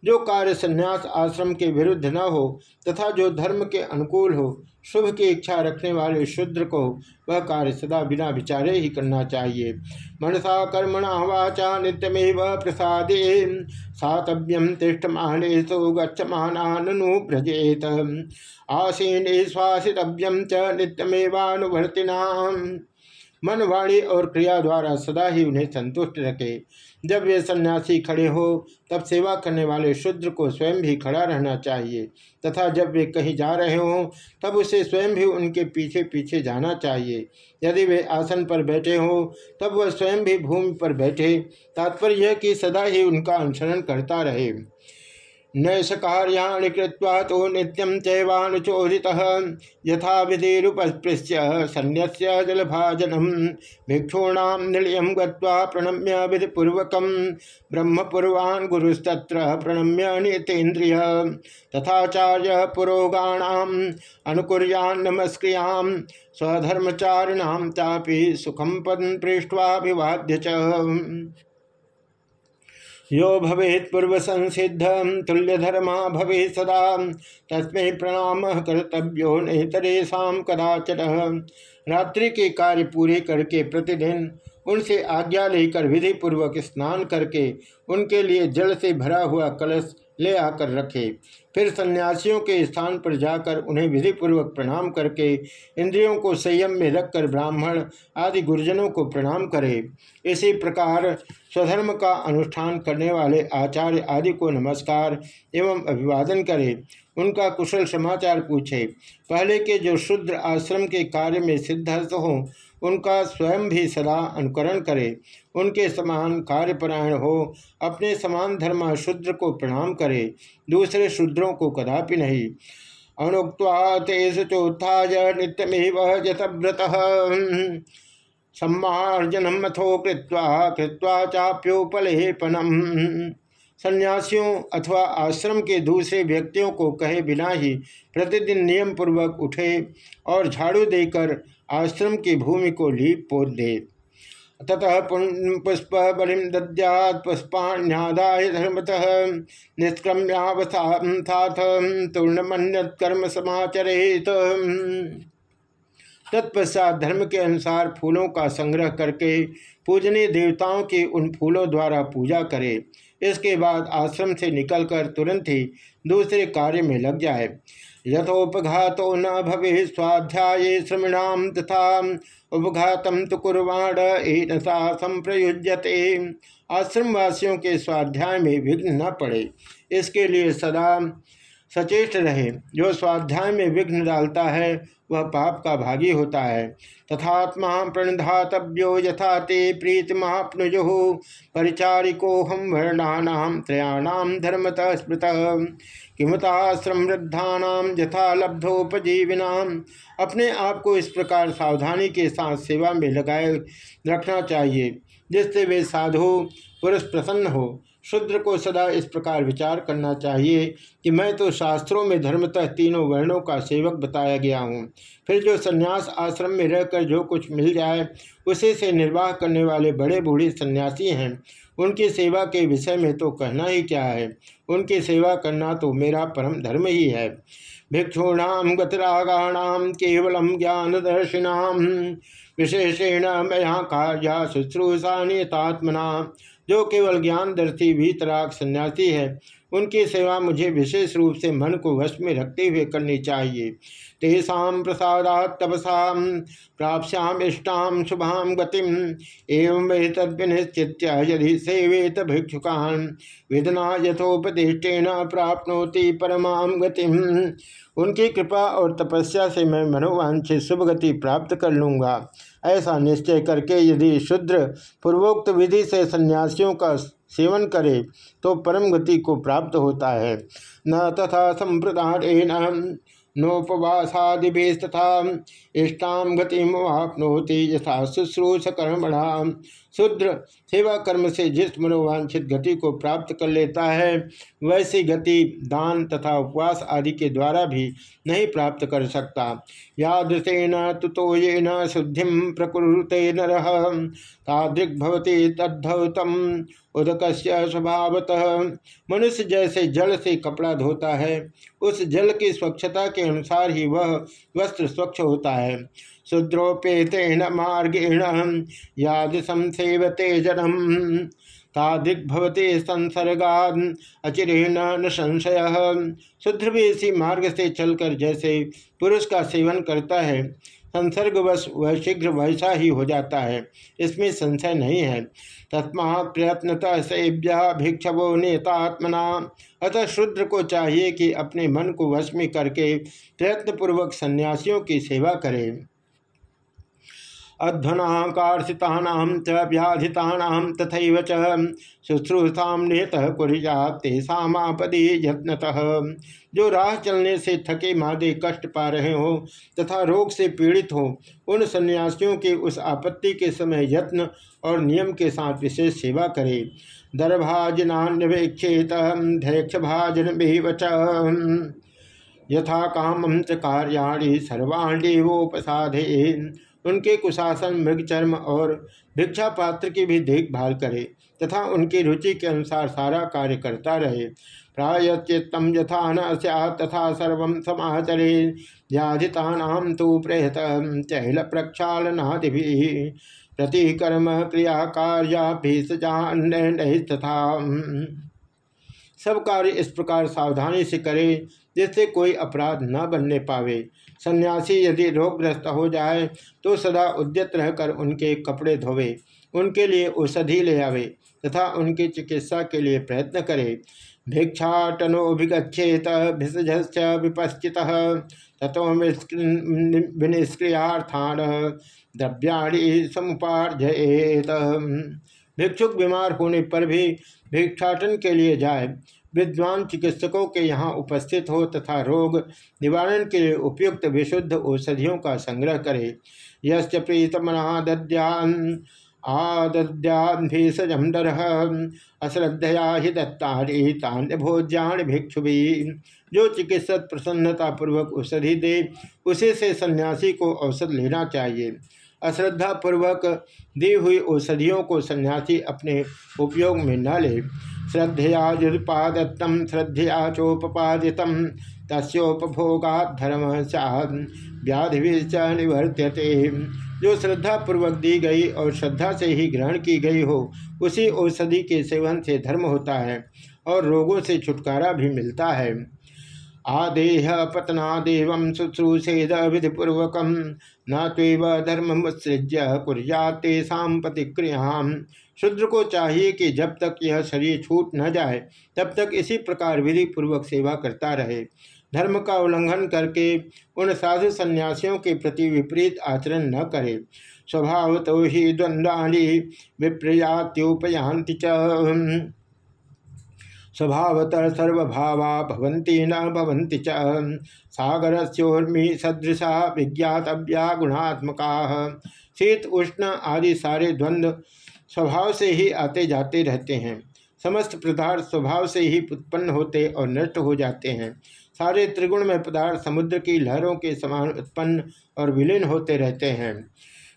जो कार्य संन्यास आश्रम के विरुद्ध न हो, तथा जो धर्म के अनुकूल हो शुभ की इच्छा रखने वाले शुद्र को वह कार्य सदा बिना विचारे ही करना चाहिए। मनसा कर्मणा वाचा नित्यमेव प्रसादे। सातव्यम तिष्ठमाने सो गच्छमानु व्रजेत। आसीन श्वासितव्यम च नित्यमेवानुवर्तिना। मन वाणी और क्रिया द्वारा सदा ही उन्हें संतुष्ट रखे। जब वे सन्यासी खड़े हो, तब सेवा करने वाले शूद्र को स्वयं भी खड़ा रहना चाहिए। तथा जब वे कहीं जा रहे हों, तब उसे स्वयं भी उनके पीछे पीछे जाना चाहिए। यदि वे आसन पर बैठे हों, तब वह स्वयं भी भूमि पर बैठे। तात्पर्य यह कि सदा ही उनका अनुसरण करता रहे। नैष कार्याणि कृत्वा तो नित्यं चैवानुचोदितः यथा विधिरुपस्पृश्य सन्न्यस्य जलभाजनं भिक्षूणां निलयं गत्वा प्रणम्य विधिपूर्वकं ब्रह्मपूर्वान् गुरुस्तत्र प्रणम्य नीतेन्द्रिय तथाचार्य पुरोगाणाम् अनुकुर्यान् नमस्क्रियाँ स्वधर्मचारिणां चापि सुखं पदं पृष्ट्वाभिवाद्य च यो भवेत् पूर्व संसिद्ध तुल्यधर्मा भवे सदा। तस्में प्रणाम कर्तव्यो नेतरेशा कदाचन रात्रि के कार्य पूरे करके प्रतिदिन उनसे आज्ञा लेकर विधि पूर्वक स्नान करके उनके लिए जल से भरा हुआ कलश ले आकर रखे। फिर सन्यासियों के स्थान पर जाकर उन्हें विधिपूर्वक प्रणाम करके इंद्रियों को संयम में रखकर ब्राह्मण आदि गुरुजनों को प्रणाम करे। इसी प्रकार स्वधर्म का अनुष्ठान करने वाले आचार्य आदि को नमस्कार एवं अभिवादन करे। उनका कुशल समाचार पूछे, पहले के जो शुद्र आश्रम के कार्य में सिद्धस्थ हों उनका स्वयं भी सदा अनुकरण करे, उनके समान कार्यपरायण हो, अपने समान धर्म शूद्र को प्रणाम करे, दूसरे शूद्रों को कदापि नहीं। अनुक्वा तेज चोत्थाय नित्यमेव जतव्रत सम्मार्जनम अथो कृत्वा कृत्वा चाप्योपलेपनम। सन्यासियों अथवा आश्रम के दूसरे व्यक्तियों को कहे बिना ही प्रतिदिन नियम पूर्वक उठे और झाड़ू देकर आश्रम की भूमि को लीप पोत दे। ततः पुष्प बलिम दद्यात पुष्पाण्यादाय धर्मतः निष्क्रम्यावसाथ तूर्णमन्यत कर्म समाचरित तत्पश्चात धर्म के अनुसार फूलों का संग्रह करके पूजनीय देवताओं की उन फूलों द्वारा पूजा करे। इसके बाद आश्रम से निकलकर तुरंत ही दूसरे कार्य में लग जाए। यथोपघातो न भवे स्वाध्याय श्रमणाम तथा उपघातम तो कुर्वाण एनसा संप्रयुज्यते। आश्रमवासियों के स्वाध्याय में विघ्न न पड़े। इसके लिए सदा सचेष रहे। जो स्वाध्याय में विघ्न डालता है वह पाप का भागी होता है। तथात्मा प्रणधातव्यो यथा ते प्रीति महाप्नुजु परिचारिको हम वर्णानाम त्रयाणाम धर्मतः स्मृत किमताश्रम वृद्धानाम यथा लब्धोपजीविना। अपने आप को इस प्रकार सावधानी के साथ सेवा में लगाए रखना चाहिए, जिससे वे साधु, पुरुष प्रसन्न हो। शुद्र को सदा इस प्रकार विचार करना चाहिए कि मैं तो शास्त्रों में धर्मतः तीनों वर्णों का सेवक बताया गया हूँ। फिर जो सन्यास आश्रम में रहकर जो कुछ मिल जाए, उसी से निर्वाह करने वाले बड़े बूढ़े सन्यासी हैं। उनकी सेवा के विषय में तो कहना ही क्या है? उनकी सेवा करना तो मेरा परम धर्म ही है। भिक्षुणाम गतरागाणाम केवलम ज्ञान दर्शिनाम विशेषेण मया कार्या शुश्रूषा नियतात्मना जो केवल ज्ञानदर्शी भीतराग सन्यासी है, उनकी सेवा मुझे विशेष रूप से मन को वश में रखते हुए करनी चाहिए। तेषा प्रसादा तपसा प्राप्याम इष्टाम शुभाम गतिम, एवं तद्विनिश्चित यदि सेवेत भिक्षुकान, विदना यथोपदिष्टेन प्राप्नोति परमाम गतिम। उनकी कृपा और तपस्या से मैं मनोवांछित शुभ गति प्राप्त कर लूँगा। ऐसा निश्चय करके यदि शुद्र पूर्वोक्त विधि से सन्यासियों का सेवन करे तो परम गति को प्राप्त होता है। न तथा संप्रदान नोपवासादिभिस्तथा इष्टाम गतिमाप्नोति यथा शुश्रूष कर्मणा शूद्र सेवा कर्म से जिस मनोवांछित गति को प्राप्त कर लेता है, वैसी गति दान तथा उपवास आदि के द्वारा भी नहीं प्राप्त कर सकता। यादृशेन तुतोयेन शुद्धि प्रकुरुते नर। तादृग्भवती तद्भवतम उदक स्वभावतः मनुष्य जैसे जल से कपड़ा धोता है, उस जल की स्वच्छता के अनुसार ही वह वस्त्र स्वच्छ होता है। शुद्रोपेतेन मार्गेण याद संसेवते जनम तादिग्भवते संसर्गा अचिरेण न संशय। शुद्र भी इसी मार्ग से चलकर जैसे पुरुष का सेवन करता है, संसर्गवश वह शीघ्र वैसा ही हो जाता है। इसमें संशय नहीं है। तस्मा प्रयत्नतः सेव्या भिक्षवो नेतात्मना। अतः शुद्र को चाहिए कि अपने मन को वश में करके प्रयत्नपूर्वक सन्यासियों की सेवा करे। अध्वना कार्षिता च व्याधिता तथा च शुश्रूषा निहत कुरियातेषापदी यत्नतः। जो राह चलने से थके, मादे कष्ट पा रहे हो तथा रोग से पीड़ित हो, उन सन्यासियों के उस आपत्ति के समय यत्न और नियम के साथ विशेष सेवा करे। दर्भाजनान्वेक्षेत धैक्ष भाजन वच यथा कामम च कार्याणी सर्वाण्यवोपसाधे। उनके कुशासन, मृगचर्म और भिक्षा पात्र की भी देखभाल करे तथा उनकी रुचि के अनुसार सारा कार्य करता रहे। प्रायचित्तम यथा न तथा सर्व समाचरे व्याधिता तो प्रहत चहल प्रक्षालनादि प्रतिकर्म क्रिया तथा सब कार्य इस प्रकार सावधानी से करे जिससे कोई अपराध न बनने पावे। सन्यासी यदि रोगग्रस्त हो जाए तो सदा उद्यत रहकर उनके कपड़े धोवे, उनके लिए औषधि ले आवे, तथा उनकी चिकित्सा के लिए प्रयत्न करे। भिक्षाटनोभिगछेत भिषज विपश्चित तथो विनिष्क्रियार्थान द्रव्याणी समुपार्जयेत। भिक्षुक बीमार होने पर भी भिक्षाटन के लिए जाए विद्वान चिकित्सकों के यहाँ उपस्थित हो तथा रोग निवारण के लिए उपयुक्त विशुद्ध औषधियों का संग्रह करे। यश्च प्रीतमना दद्यान आदद्याभीषजम डर, अश्रद्धया ही दत्तारी तान्य भोज्याण भिक्षु भी जो चिकित्सक प्रसन्नता पूर्वक औषधि दे, उसी से सन्यासी को औषध लेना चाहिए। अश्रद्धा पूर्वक दी हुई औषधियों को सन्यासी अपने उपयोग में न ले। श्रद्धया युपादत्तम श्रद्धया चोपादित तस्ोपभोगा धर्म व्याधि निवर्त्यते। जो श्रद्धा पूर्वक दी गई और श्रद्धा से ही ग्रहण की गई हो, उसी औषधि के सेवन से धर्म होता है और रोगों से छुटकारा भी मिलता है। आदेह पतना देव शुश्रूषेद विधिपूर्वक न तेव धर्म मुत्सृज्य कुरियातेषा प्रतिक्रिया। शुद्र को चाहिए कि जब तक यह शरीर छूट न जाए, तब तक इसी प्रकार विधि पूर्वक सेवा करता रहे। धर्म का उल्लंघन करके उन साधु संन्यासियों के प्रति विपरीत आचरण न करे। स्वभाव तो ही द्वंद्वाणी विप्रयात्युपयांति स्वभावतः सर्वभावा भवन्ति न भवन्ति च। सदृशा विज्ञातव्या गुणात्मका। शीत, उष्ण आदि सारे द्वंद्व स्वभाव से ही आते जाते रहते हैं। समस्त पदार्थ स्वभाव से ही उत्पन्न होते और नष्ट हो जाते हैं। सारे त्रिगुण में पदार्थ समुद्र की लहरों के समान उत्पन्न और विलीन होते रहते हैं।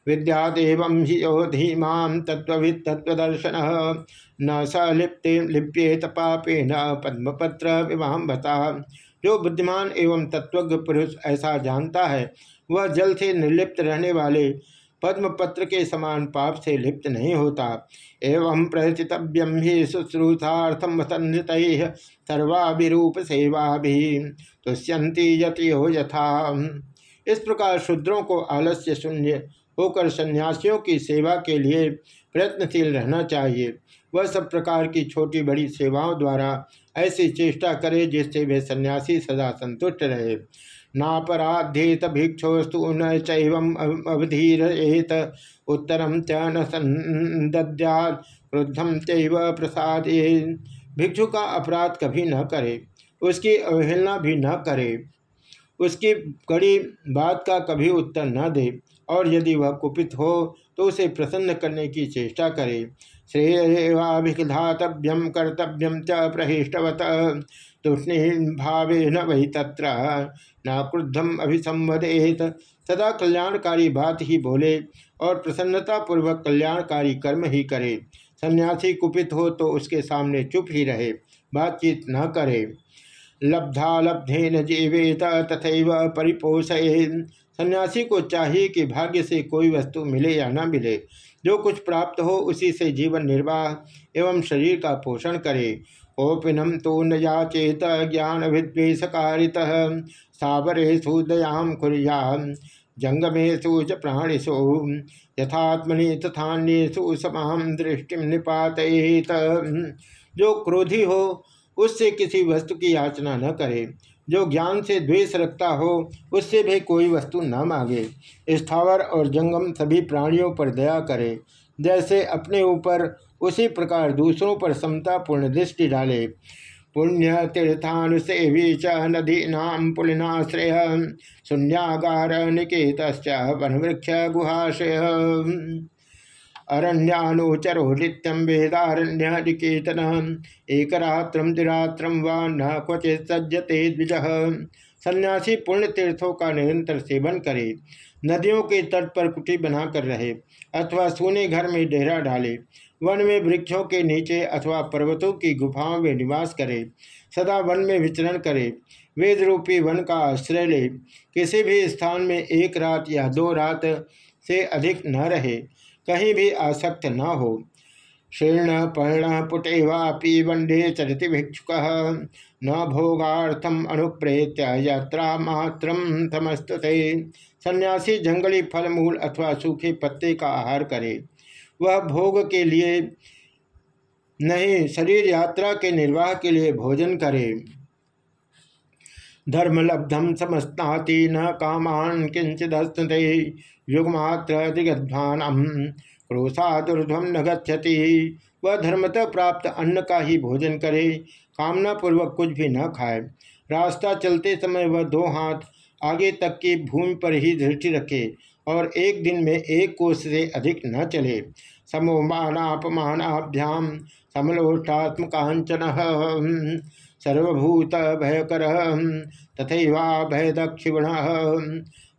विद्यादेव ही यो धीमान तत्विद तत्वदर्शन न स लिप्ते लिप्येत पापे न पद्मपत्र विवाहता जो बुद्धिमान एवं तत्वज्ञ पुरुष ऐसा जानता है, वह जल से निर्लिप्त रहने वाले पद्मपत्र के समान पाप से लिप्त नहीं होता। एवं प्रचितव्यम ही शुश्रूषार्थम वतन्त सर्वाभिरूप सेवा भी तुष्यंती यति हो यथा। इस प्रकार शूद्रों को आलस्य शून्य होकर सन्यासियों की सेवा के लिए प्रयत्नशील रहना चाहिए। वह सब प्रकार की छोटी बड़ी सेवाओं द्वारा ऐसी चेष्टा करे जिससे वे सन्यासी सदा संतुष्ट रहे। नापराध्येत भिक्षोस्तु न चैवम अवधीरेत उत्तरम च न संद्यात क्रुद्धम चैव प्रसाद भिक्षु का अपराध कभी न करे, उसकी अवहेलना भी न करे। उसकी कड़ी बात का कभी उत्तर न दे, और यदि वह कुपित हो तो उसे प्रसन्न करने की चेष्टा करे। श्रेयवाभिधातव्यम कर्तव्यम च प्रहिष्टवत। तूष्णीन भाव न वही तत्र न क्रुद्धम अभिसंवदेत। सदा कल्याणकारी बात ही बोले और प्रसन्नता पूर्वक कल्याणकारी कर्म ही करे। सन्यासी कुपित हो तो उसके सामने चुप ही रहे, बातचीत न करे। लब्धा लब्धेन जीवेत तथा परिपोषे सन्यासी को चाहिए कि भाग्य से कोई वस्तु मिले या न मिले। जो कुछ प्राप्त हो उसी से जीवन निर्वाह एवं शरीर का पोषण करे। ओपिनम तो न याचेत ज्ञान विद्वेशकारित स्थावरेशु दयाम कुरिया जंगमेशु च प्राणिषु। यथात्मनि तथान्यु समाम दृष्टि निपात जो क्रोधी हो, उससे किसी वस्तु की याचना न करे। जो ज्ञान से द्वेष रखता हो, उससे भी कोई वस्तु न मांगे। स्थावर और जंगम सभी प्राणियों पर दया करे। जैसे अपने ऊपर उसी प्रकार दूसरों पर समतापूर्ण दृष्टि डाले। पुण्य तीर्थानुसेवी च नदी नाम पुलिनाश्रय शून्यागार निकेत वन वृक्ष गुहाशय अरण्यानुचरो नित्यम वेदारण्य निकेतन एक रात्रम दिरात्रम व न क्वचित सज्जते द्विज। सन्यासी पुण्य तीर्थों का निरंतर सेवन करे, नदियों के तट पर कुटी बनाकर रहे अथवा सोने घर में डेरा डाले। वन में वृक्षों के नीचे अथवा पर्वतों की गुफाओं में निवास करे, सदा वन में विचरण करे। वेद रूपी वन का आश्रय ले। किसी भी स्थान में एक रात या दो रात से अधिक न रहे, कहीं भी आसक्त न हो। शीर्ण, पर्ण पुटे वापी वंडे चरति भिक्षुक न भोगार्थम अनुप्रेत्य यात्रा मात्र तमस्तते सन्यासी जंगली फल मूल अथवा सूखे पत्ते का आहार करे। वह भोग के लिए नहीं, शरीर यात्रा के निर्वाह के लिए भोजन करे। धर्मलब्धम समस्ताति न कामान किंचिदस्तते युगमात्र दिगध्वान क्रोशादुर्ध्वम न गति वह धर्मतः प्राप्त अन्न का ही भोजन करे कामना पूर्वक कुछ भी न खाए। रास्ता चलते समय वह दो हाथ आगे तक की भूमि पर ही दृष्टि रखे। और एक दिन में एक कोष से अधिक न चले। समोमानापमानाभ्याम समलोष्टात्म कांचन सर्वभूत भयकर तथा भय दक्षिण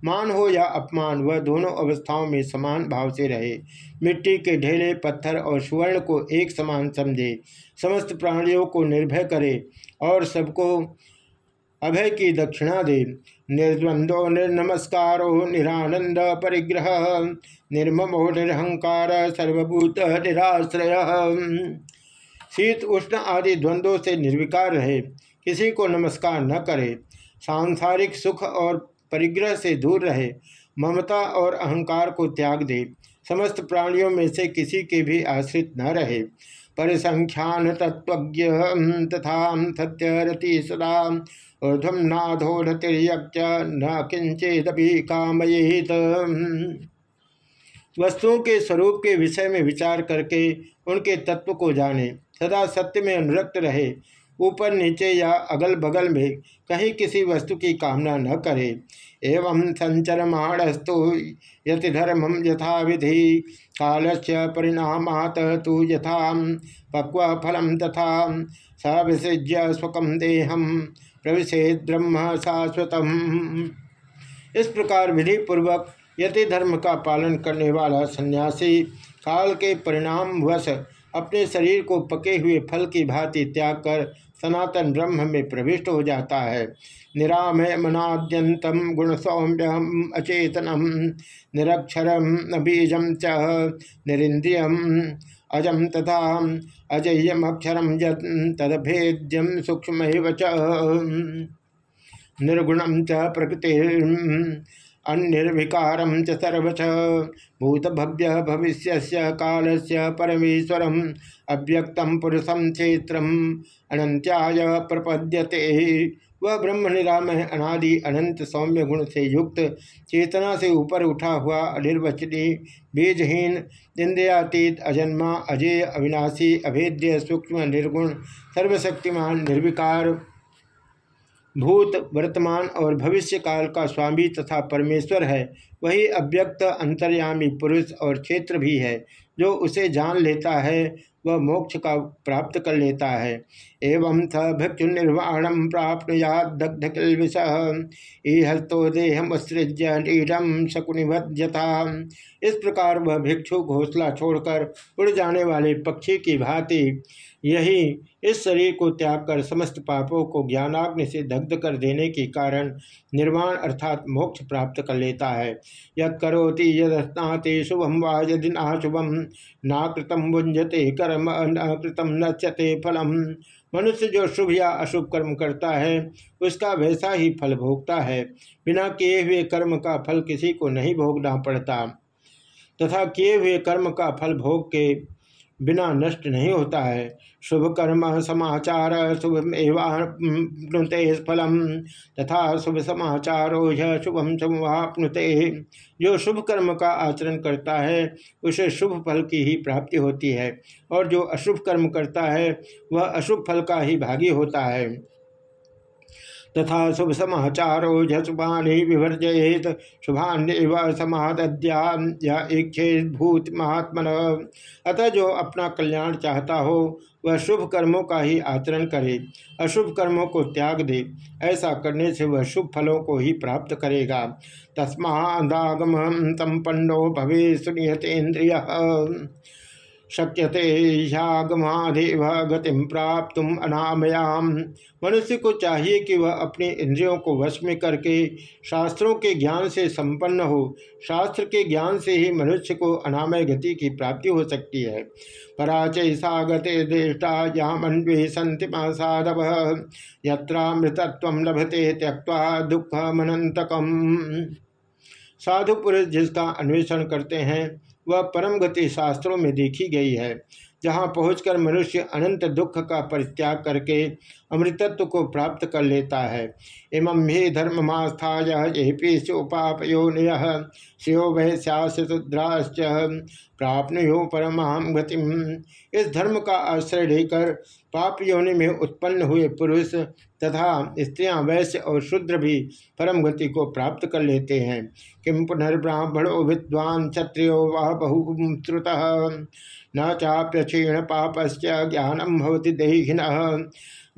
मान हो या अपमान, वह दोनों अवस्थाओं में समान भाव से रहे। मिट्टी के ढेले, पत्थर और स्वर्ण को एक समान समझे। समस्त प्राणियों को निर्भय करे और सबको अभय की दक्षिणा दे। निर्द्वंदो, निर्नमस्कारो, निरानंद परिग्रह, निर्ममो, निरहंकार, सर्वभूत निराश्रय। शीत, उष्ण आदि द्वंद्वों से निर्विकार रहे, किसी को नमस्कार न करे, सांसारिक सुख और परिग्रह से दूर रहे, ममता और अहंकार को त्याग दे, समस्त प्राणियों में से किसी के भी आश्रित न रहे। परिसंख्यान तत्व तथा सत्यरति सदा। ऊर्धम नाधो न किंचेदपि कामयित। वस्तुओं के स्वरूप के विषय में विचार करके उनके तत्व को जाने, सदा सत्य में अनुरक्त रहे, ऊपर, नीचे या अगल बगल में कहीं किसी वस्तु की कामना न करे। एवं संचरमाणस्तु यति धर्मम यथा विधि कालस्य परिणामात तो यथा, पक्व फलम तथा स विसृज्य स्वकम देहम। प्रविशेद ब्रह्म शाश्वतम। इस प्रकार विधि पूर्वक यति धर्म का पालन करने वाला सन्यासी काल के परिणाम वश अपने शरीर को पके हुए फल की भांति त्याग कर सनातन ब्रह्म में प्रविष्ट हो जाता है। निरामय मनाद्यंतम गुण सौम्यम अचेतनम निरक्षरम बीजम च निरिंद्रियम अजम तथा अजयम अक्षरम तदभेद्यम सूक्ष्म निर्गुण च प्रकृति अन्निर्विकारम च भूतभव्य भविष्य काल से परमेश्वर अव्यक्त पुरुषम क्षेत्र अनंत्याय प्रपद्यते। वह ब्रह्म निरामय अनादि अनंत सौम्य गुण से युक्त, चेतना से ऊपर उठा हुआ अनिर्वचनी बीजहीन इंद्रियातीत अजन्मा, अजय, अविनाशी, अभेद्य, सूक्ष्म, निर्गुण, सर्वशक्तिमान, निर्विकार, भूत, वर्तमान और भविष्य काल का स्वामी तथा परमेश्वर है। वही अव्यक्त, अंतर्यामी पुरुष और क्षेत्र भी है, जो उसे जान लेता है वह मोक्ष का प्राप्त कर लेता है। एवं थ भिक्षु निर्वाणम प्राप्त दग्ध किलविष हस्तो देहम सृज्य नीरम शकुनिभ्यता इस प्रकार वह भिक्षु घोसला छोड़कर उड़ जाने वाले पक्षी की भांति यही इस शरीर को त्याग कर समस्त पापों को ज्ञानाग्नि से दग्ध कर देने के कारण निर्वाण अर्थात मोक्ष प्राप्त कर लेता है। यद करोति शुभम व यदि नाशुभम नाकृतम भुंजते कर्म अनाकृतम न चते फलम। मनुष्य जो शुभ या अशुभ कर्म करता है, उसका वैसा ही फल भोगता है। बिना किए हुए कर्म का फल किसी को नहीं भोगना पड़ता, तथा किए हुए कर्म का फल भोग के बिना नष्ट नहीं होता है। शुभ कर्म समाचार शुभ एवापनुते फलम। तथा शुभ समाचारो यह शुभम जो शुभ कर्म का आचरण करता है, उसे शुभ फल की ही प्राप्ति होती है। और जो अशुभ कर्म करता है, वह अशुभ फल का ही भागी होता है। तथा शुभ समाचारो झुभानि विभर्जयेत शुभान्यव समाद्या इच्छेद भूत महात्मन। अतः जो अपना कल्याण चाहता हो वह शुभ कर्मों का ही आचरण करे, अशुभ कर्मों को त्याग दे, ऐसा करने से वह शुभ फलों को ही प्राप्त करेगा। तस्मादागम पंडो भवे सुनियतेन्द्रिय शक्यते ह्यागमादेव गतिम प्राप्त अनामयाम। मनुष्य को चाहिए कि वह अपने इंद्रियों को वश में करके शास्त्रों के ज्ञान से संपन्न हो। शास्त्र के ज्ञान से ही मनुष्य को अनामय गति की प्राप्ति हो सकती है। पराचय सा गते दृष्टा यामन्वे संति साधव। यत्रामृतत्व लभते त्यक्वा दुख मनंतकम साधु पुरुष जिसका अन्वेषण करते हैं वह परम गति शास्त्रों में देखी गई है। जहाँ पहुंचकर मनुष्य अनंत दुख का परित्याग करके अमृतत्व को प्राप्त कर लेता है। इमं ही धर्ममास्थाय ये सोपापयो श्यो वैश्याशुद्राश्च प्राप्नुयो परमाम गतिम इस धर्म का आश्रय लेकर पाप योनि में उत्पन्न हुए पुरुष तथा स्त्रियाँ वैश्य और शूद्र भी परम गति को प्राप्त कर लेते हैं। किम पुनर्ब्राह्मणो विद्वान क्षत्रियो वह बहुश्रुत न चाप्यक्षीण पापस् ज्ञानम भवती देहिन।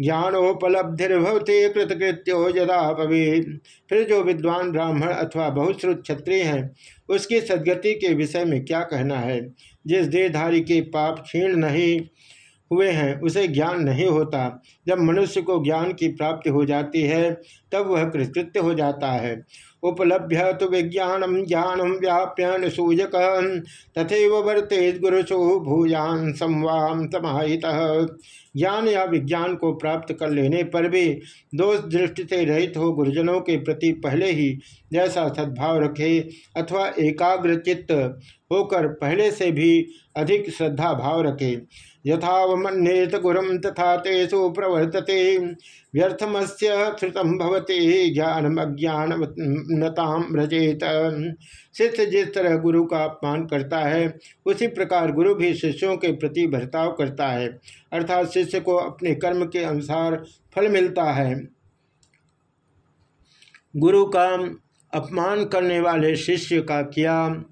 ज्ञानोपलब्धिर्भवते कृतकृत्यो यदा पवी फिर जो विद्वान ब्राह्मण अथवा बहुश्रुत क्षत्रिय हैं, उसकी सदगति के विषय में क्या कहना है? जिस देहधारी के पाप क्षीण नहीं हुए हैं, उसे ज्ञान नहीं होता। जब मनुष्य को ज्ञान की प्राप्ति हो जाती है, तब वह कृतकृत्य हो जाता है। उपलभ्य तो विज्ञान ज्ञानम व्याप्य सूजक। तथे वर्ते गुरुसु भूयान संवाम समाहित। ज्ञान या विज्ञान को प्राप्त कर लेने पर भी दोष दृष्टि से रहित हो गुरुजनों के प्रति पहले ही जैसा सद्भाव रखे अथवा एकाग्र चित्त होकर पहले से भी अधिक श्रद्धा भाव रखे। यथावमन्येत गुरम तथा तेसु प्रवर्तते। व्यर्थमस्य श्रुतम भवते ज्ञान अज्ञान नताम रजेत शिष्य जिस तरह गुरु का अपमान करता है, उसी प्रकार गुरु भी शिष्यों के प्रति बर्ताव करता है। अर्थात शिष्य को अपने कर्म के अनुसार फल मिलता है। गुरु का अपमान करने वाले शिष्य का किया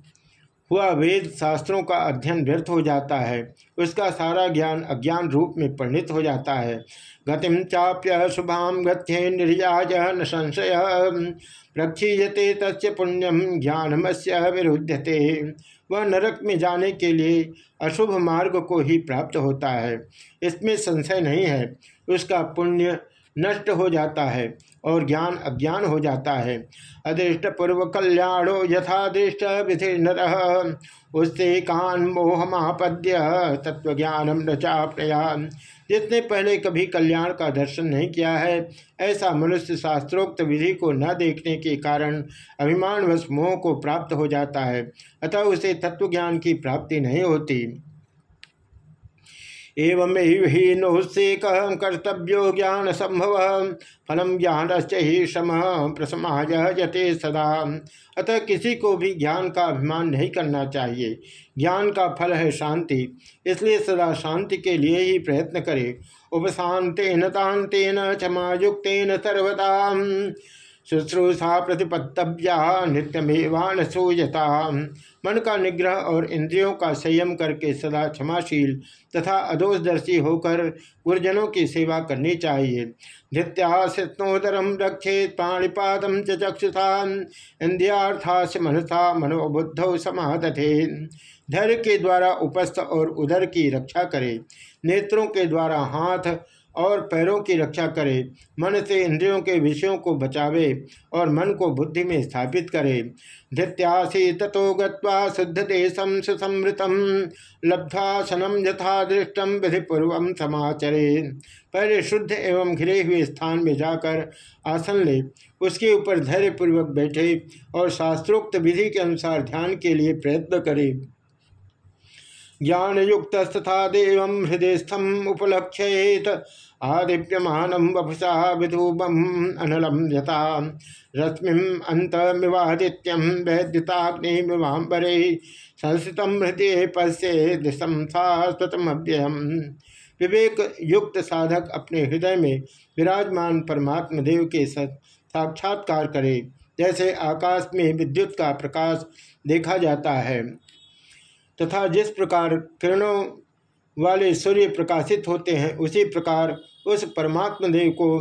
हुआ वेद शास्त्रों का अध्ययन व्यर्थ हो जाता है। उसका सारा ज्ञान अज्ञान रूप में परिणित हो जाता है। गतिम चाप्य शुभाम गत्ये निर्याज न संशय। प्रक्षीयते तस्य पुण्यम ज्ञानमस्य विरुद्धते वह नरक में जाने के लिए अशुभ मार्ग को ही प्राप्त होता है। इसमें संशय नहीं है। उसका पुण्य नष्ट हो जाता है। और ज्ञान अज्ञान हो जाता है। अदृष्ट पूर्व कल्याणो यथादृष्ट विधि नर उससे कान मोहमापद्य तत्व ज्ञानम जिसने पहले कभी कल्याण का दर्शन नहीं किया है, ऐसा मनुष्य शास्त्रोक्त विधि को न देखने के कारण अभिमानवश मोह को प्राप्त हो जाता है। अतः उसे तत्व ज्ञान की प्राप्ति नहीं होती। एवं ही नोत्सेक कर्तव्यो ज्ञान संभव फलम ज्ञान ही सम प्रसमाज यते सदा। अतः किसी को भी ज्ञान का अभिमान नहीं करना चाहिए। ज्ञान का फल है शांति, इसलिए सदा शांति के लिए ही प्रयत्न करे। उपशांतेन तांतेन क्षमायुक्तेन सर्वदा। शुश्रूषा प्रतिपत्तव्या नित्यमेवान सूयता। मन का निग्रह और इंद्रियों का संयम करके सदा क्षमाशील तथा अदोषदर्शी होकर गुरजनों की सेवा करनी चाहिए। धृत्याशोदरम रक्षेत पाणिपादम च चक्षुषा इंद्रियार्थाश मनसा मनोबुद्ध समाधे धैर्य के द्वारा उपस्थ और उदर की रक्षा करे। नेत्रों के द्वारा हाथ और पैरों की रक्षा करे, मन से इंद्रियों के विषयों को बचावे और मन को बुद्धि में स्थापित करे। धृत्यासी तथो गत्वा शुद्ध देशम सुसमृतम लब्धासनम यथा दृष्टम विधिपूर्व समाचरे। पहले शुद्ध एवं घिरे हुए स्थान में जाकर आसन ले, उसके ऊपर धैर्यपूर्वक बैठे और शास्त्रोक्त विधि के अनुसार ध्यान के लिए प्रयत्न करे। ज्ञान युक्त तथा देव हृदय स्थम उपलक्षेत आदिप्यमान वपुषा विधूबम अनलम यथा रश्मिम अंतमिवादित्यम वैद्युताग्निमिवांबरे संस्थित हृदय पश्ये दिशम शाश्वतमव्ययम। विवेक युक्त साधक अपने हृदय में विराजमान परमात्म देव के साक्षात्कार करे, जैसे आकाश में विद्युत का प्रकाश देखा जाता है। तथा जिस प्रकार किरणों वाले सूर्य प्रकाशित होते हैं। उसी प्रकार उस परमात्मदेव को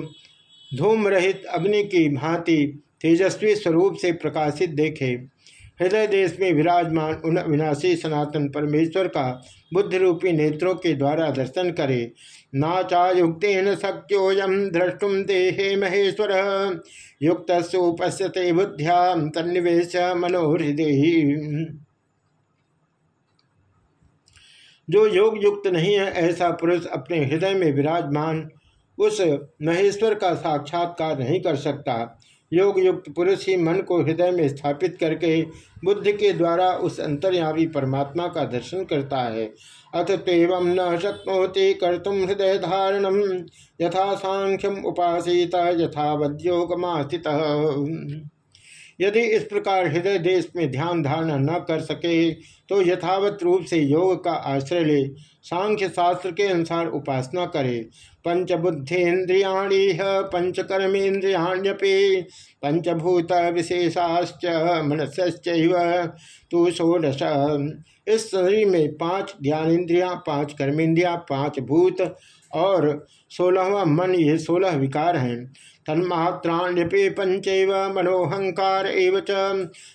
धूम रहित अग्नि की भांति तेजस्वी स्वरूप से प्रकाशित देखे। हृदय देश में विराजमान उन अविनाशी सनातन परमेश्वर का बुद्ध रूपी नेत्रों के द्वारा दर्शन करे। नाचायुक्तेन शक्योयम द्रष्टुम देहे महेश्वर। युक्त सुपश्यते बुद्ध्या तन्निवेश मनोहृदय। जो योग युक्त नहीं है, ऐसा पुरुष अपने हृदय में विराजमान उस महेश्वर का साक्षात्कार नहीं कर सकता। योग युक्त पुरुष ही मन को हृदय में स्थापित करके बुद्धि के द्वारा उस अंतर्यामी परमात्मा का दर्शन करता है। अथ तेवं न शक्नोति कर्तुम हृदय धारणम यथा सांख्यम उपासित यथावद्योगमास्थित यदि इस प्रकार हृदय देश में ध्यान धारणा न कर सके तो यथावत रूप से योग का आश्रय ले, सांख्य शास्त्र के अनुसार उपासना करे। पंचबुद्धेन्द्रियाणी पंचकर्मेन्द्रियाण्यपि, पंचभूत विशेषाश्च मनस्य तो षोडश। इस शरीर में पाँच ज्ञानेन्द्रियाँ, पाँच कर्मेंद्रियाँ पाँच भूत और सोलहवा मन, ये सोलह विकार हैं। तन्मात्राण्यपि पंचैव मनोहंकार एव च।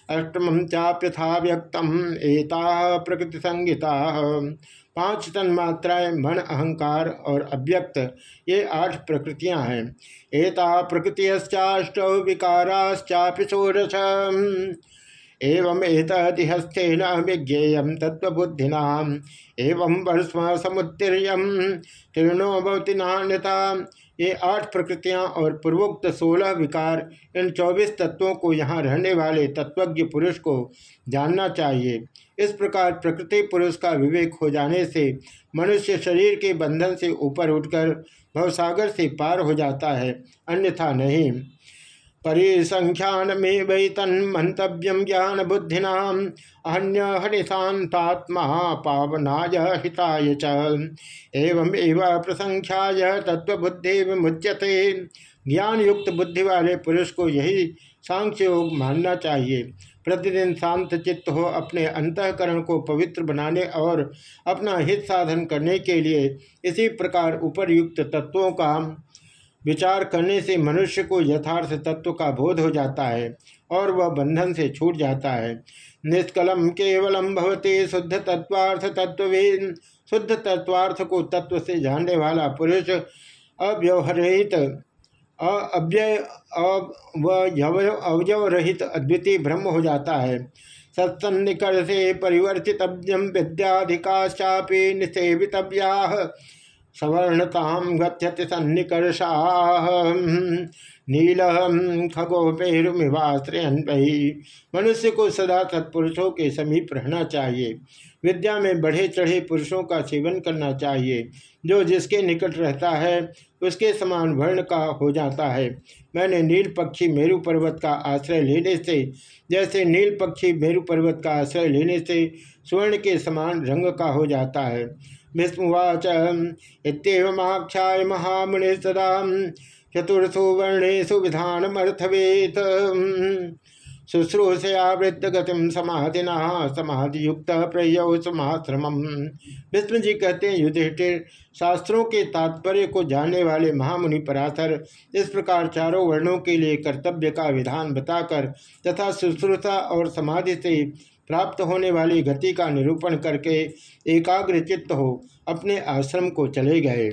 अष्टम चाप्यथा व्यक्तम, एता प्रकृति संगीता पाँच तन्मात्राएँ, मन, अहंकार और अव्यक्त, ये आठ प्रकृतियाँ हैं। एता प्रकृतिश्चाष्ट विकाराश्चापि षोडश। एवं एतदिहस्थेन विज्ञेयम तत्वबुद्धिना एवं वर्ष्म समुत्तीर्यम, तीर्णो भवती नान्यता ये आठ प्रकृतियाँ और पूर्वोक्त सोलह विकार इन चौबीस तत्वों को यहाँ रहने वाले तत्वज्ञ पुरुष को जानना चाहिए। इस प्रकार प्रकृति पुरुष का विवेक हो जाने से मनुष्य शरीर के बंधन से ऊपर उठकर भवसागर से पार हो जाता है, अन्यथा नहीं। परिसंख्यान में वै तन्मंतव्यम ज्ञान बुद्धिना अन्य हरिशांतात्मा पावनाय हिताय च। एवं एवं प्रसंख्याय तत्वबुद्धि विमुच्यते। ज्ञान युक्त बुद्धि वाले पुरुष को यही सांख्य योग मानना चाहिए। प्रतिदिन शांत चित्त हो अपने अंतकरण को पवित्र बनाने और अपना हित साधन करने के लिए इसी प्रकार उपरयुक्त तत्वों का विचार करने से मनुष्य को यथार्थ तत्व का बोध हो जाता है और वह बंधन से छूट जाता है। निष्कलम केवलम भवते शुद्ध तत्वार्थ तत्वहीन शुद्ध तत्वार्थ को तत्व से जानने वाला पुरुष अव्यवहित, अव्यय अवयव रहित अद्वितीय ब्रह्म हो जाता है। सत्सन्निकर से परिवर्तितव्यम विद्याधिकाश्चापी निषेवितव्या। सवर्णताम गत्यति सन्निकर्षा नील खगोपेरुमिवाश्रयन मनुष्य को सदा तत्पुरुषों के समीप रहना चाहिए। विद्या में बढ़े चढ़े पुरुषों का सेवन करना चाहिए। जो जिसके निकट रहता है, उसके समान वर्ण का हो जाता है। मैंने नील पक्षी मेरु पर्वत का आश्रय लेने से, जैसे नील पक्षी मेरु पर्वत का आश्रय लेने से, स्वर्ण के समान रंग का हो जाता है। भीष्मवाच इतमाख्याय महामुनि सदा चतुर्थो वर्णेशु विधानमर्थवेत। शुश्रूषयावृत्त गतिम समाधिना समाधियुक्त प्रयौ समाश्रम विष्णु जी कहते हैं, युधिष्ठिर, शास्त्रों के तात्पर्य को जानने वाले महामुनि पराथर इस प्रकार चारों वर्णों के लिए कर्तव्य का विधान बताकर तथा शुश्रूषा और समाधि से प्राप्त होने वाली गति का निरूपण करके एकाग्र चित्त हो अपने आश्रम को चले गए।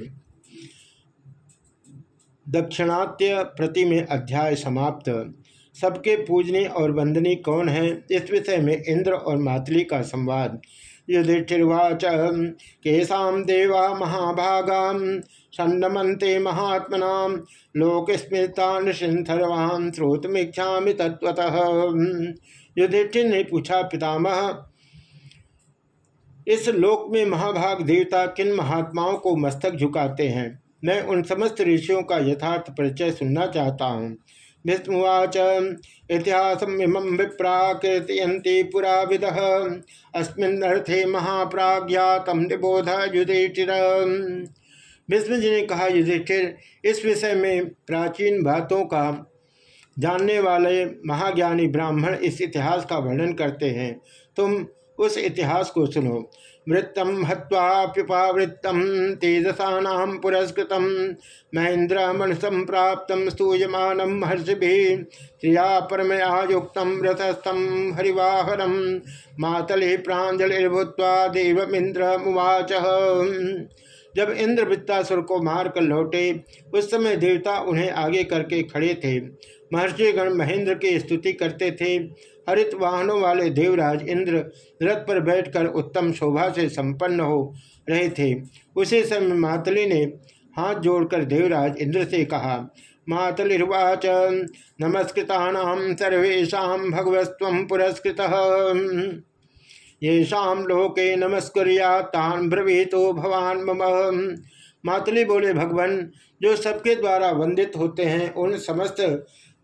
दक्षिणात्य प्रति में अध्याय समाप्त। सबके पूजनी और वंदनी कौन है? इस विषय में इंद्र और मातली का संवाद। युधिष्ठिर्वाच केशा देवा महाभागा सन्नमते महात्मना, लोकस्मृता नृसिंथरवान श्रोतमीक्षा तत्वतः युधिष्ठिर ने पूछा पितामह इस लोक में महाभाग देवता किन महात्माओं को मस्तक झुकाते हैं? मैं उन समस्त ऋषियों का यथार्थ परिचय सुनना चाहता हूँ। विष्णुवाच, इतिहास इमं विप्राकृतयंती पुरा विद। अस्मिन्नर्थे महाप्राज्ञातम निबोध युधिष्ठिर। विष्णु जी ने कहा, युधिष्ठिर, इस विषय में प्राचीन बातों का जानने वाले महाज्ञानी ब्राह्मण इस इतिहास का वर्णन करते हैं। तुम उस इतिहास को सुनो। मृतम तेजसा पुरस्कृत महेंद्र मनसम प्राप्त स्तूयमान हर्षभि श्रिया परमया युक्त रथस्थम हरिवाहरम मातले प्राजलिर्भूत्वा देवमिंद्र मुवाच जब इंद्र वृत्तासुर को मारकर लौटे, उस समय देवता उन्हें आगे करके खड़े थे। महर्षि गण महेंद्र की स्तुति करते थे। हरित वाहनों वाले देवराज इंद्र रथ पर बैठकर उत्तम शोभा से संपन्न हो रहे थे। उसी समय मातली ने हाथ जोड़कर देवराज इंद्र से कहा, मातलिर्वाच नमस्कृता सर्वेशा भगवस्व पुरस्कृत। येषा लोके नमस्कुरिया तान ब्रवीतो भवान मम। मातली बोले, भगवान, जो सबके द्वारा वंदित होते हैं, उन समस्त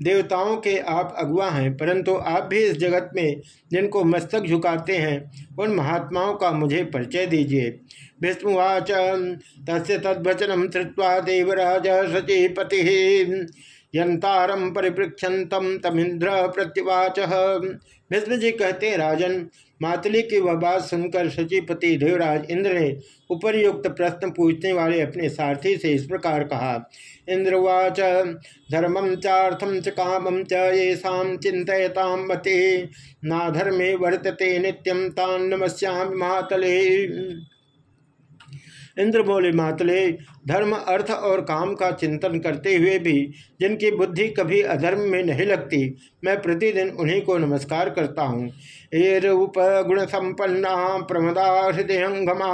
देवताओं के आप अगुआ हैं, परंतु आप भी इस जगत में जिनको मस्तक झुकाते हैं, उन महात्माओं का मुझे परिचय दीजिए। विष्णुवाच तस् तद्वचनम श्रुवा देवराज सचिपति यंतारम परिपृक्षतम तमिंद्र प्रत्युवाच। जी कहते हैं राजन, मातली की वह बात सुनकर सचिपति देवराज इंद्र ने उपरयुक्त प्रश्न पूछने वाले अपने सारथी से इस प्रकार कहा इंद्रवाच धर्म चार्थम च कामम च चिंतताम मती। ना धर्मे वर्तते नित्यम तान मातले इंद्र बोले, मातले, धर्म, अर्थ और काम का चिंतन करते हुए भी, जिनकी बुद्धि कभी अधर्म में नहीं लगती, मैं प्रतिदिन उन्हीं को नमस्कार करता हूँ। ये रूप गुण संपन्ना प्रमदा हृदयंगमा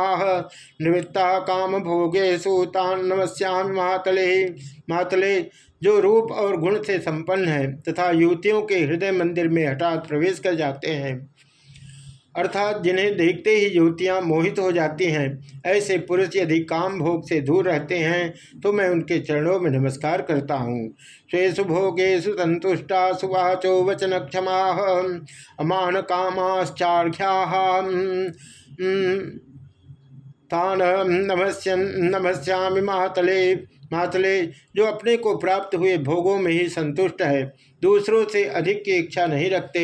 निवृत्ता काम भोगे सूतान नमस्याम मातले। मातले, जो रूप और गुण से संपन्न है, तथा युवतियों के हृदय मंदिर में हठात प्रवेश कर जाते हैं। अर्थात जिन्हें देखते ही युवतियाँ मोहित हो जाती हैं, ऐसे पुरुष यदि काम भोग से दूर रहते हैं तो मैं उनके चरणों में नमस्कार करता हूँ। स्वेशु भोगेशु संतुष्टा सुवाचो वचन क्षमा अमान कामाश्चाख्या तान नमस्यन, नमस्यामि मातले मातले, जो अपने को प्राप्त हुए भोगों में ही संतुष्ट है। दूसरों से अधिक की इच्छा नहीं रखते।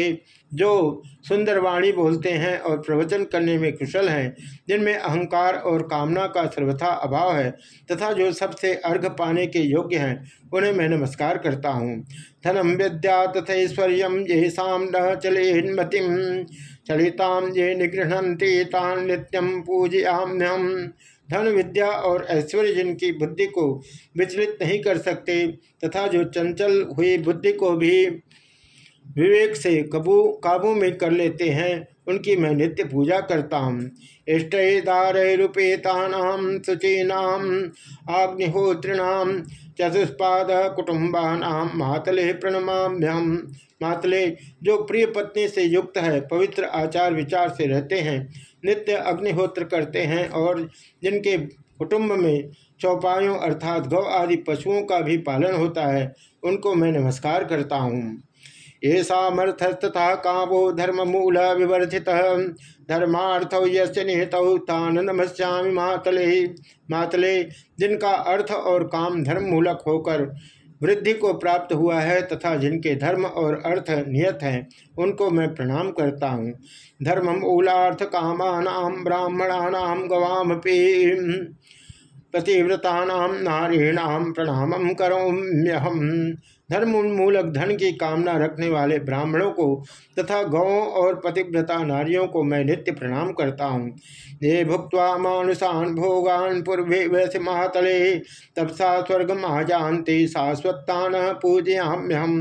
जो सुंदर वाणी बोलते हैं और प्रवचन करने में कुशल हैं, जिनमें अहंकार और कामना का सर्वथा अभाव है तथा जो सबसे अर्घ पाने के योग्य हैं, उन्हें मैं नमस्कार करता हूँ। धनम विद्या तथा ऐश्वर्य ये शाम न चले हिन्मतिम चलिताम ये निगृहती तान नित्यम पूजयाम्यम धन विद्या और ऐश्वर्य जिनकी बुद्धि को विचलित नहीं कर सकते तथा जो चंचल हुई बुद्धि को भी विवेक से कबू, काबू में कर लेते हैं, उनकी मैं नित्य पूजा करता हूँ। इष्टेदारूपेतानाम शुचीनाम आग्निहोत्रिणाम चतुष्पाद कुटुम्बानाम मातले प्रणमाभ्यम मातले, जो प्रिय पत्नी से युक्त है, पवित्र आचार विचार से रहते हैं, नित्य अग्निहोत्र करते हैं और जिनके कुटुंब में चौपायों अर्थात गौ आदि पशुओं का भी पालन होता है, उनको मैं नमस्कार करता हूँ। ये सामर्थस्तथा कामो धर्म मूल विवर्धित धर्मार्थ यश निहितौ तान नमस्यामी मातले। मातले, जिनका अर्थ और काम धर्म मूलक होकर वृद्धि को प्राप्त हुआ है तथा जिनके धर्म और अर्थ नियत हैं, उनको मैं प्रणाम करता हूँ। धर्म मूलार्थ कामानाम ब्राह्मणानाम गवाम पतिव्रता नारीणाम प्रणाम करोम्यहम। धर्म उन्मूलक धन की कामना रखने वाले ब्राह्मणों को तथा गौों और पतिव्रता नारियों को मैं नित्य प्रणाम करता हूँ। ये भुक्त मानुषान भोगान पूर्वे वैसे महातले, तपसा स्वर्ग महाजानते शाश्वतान पूजयाम्यहम।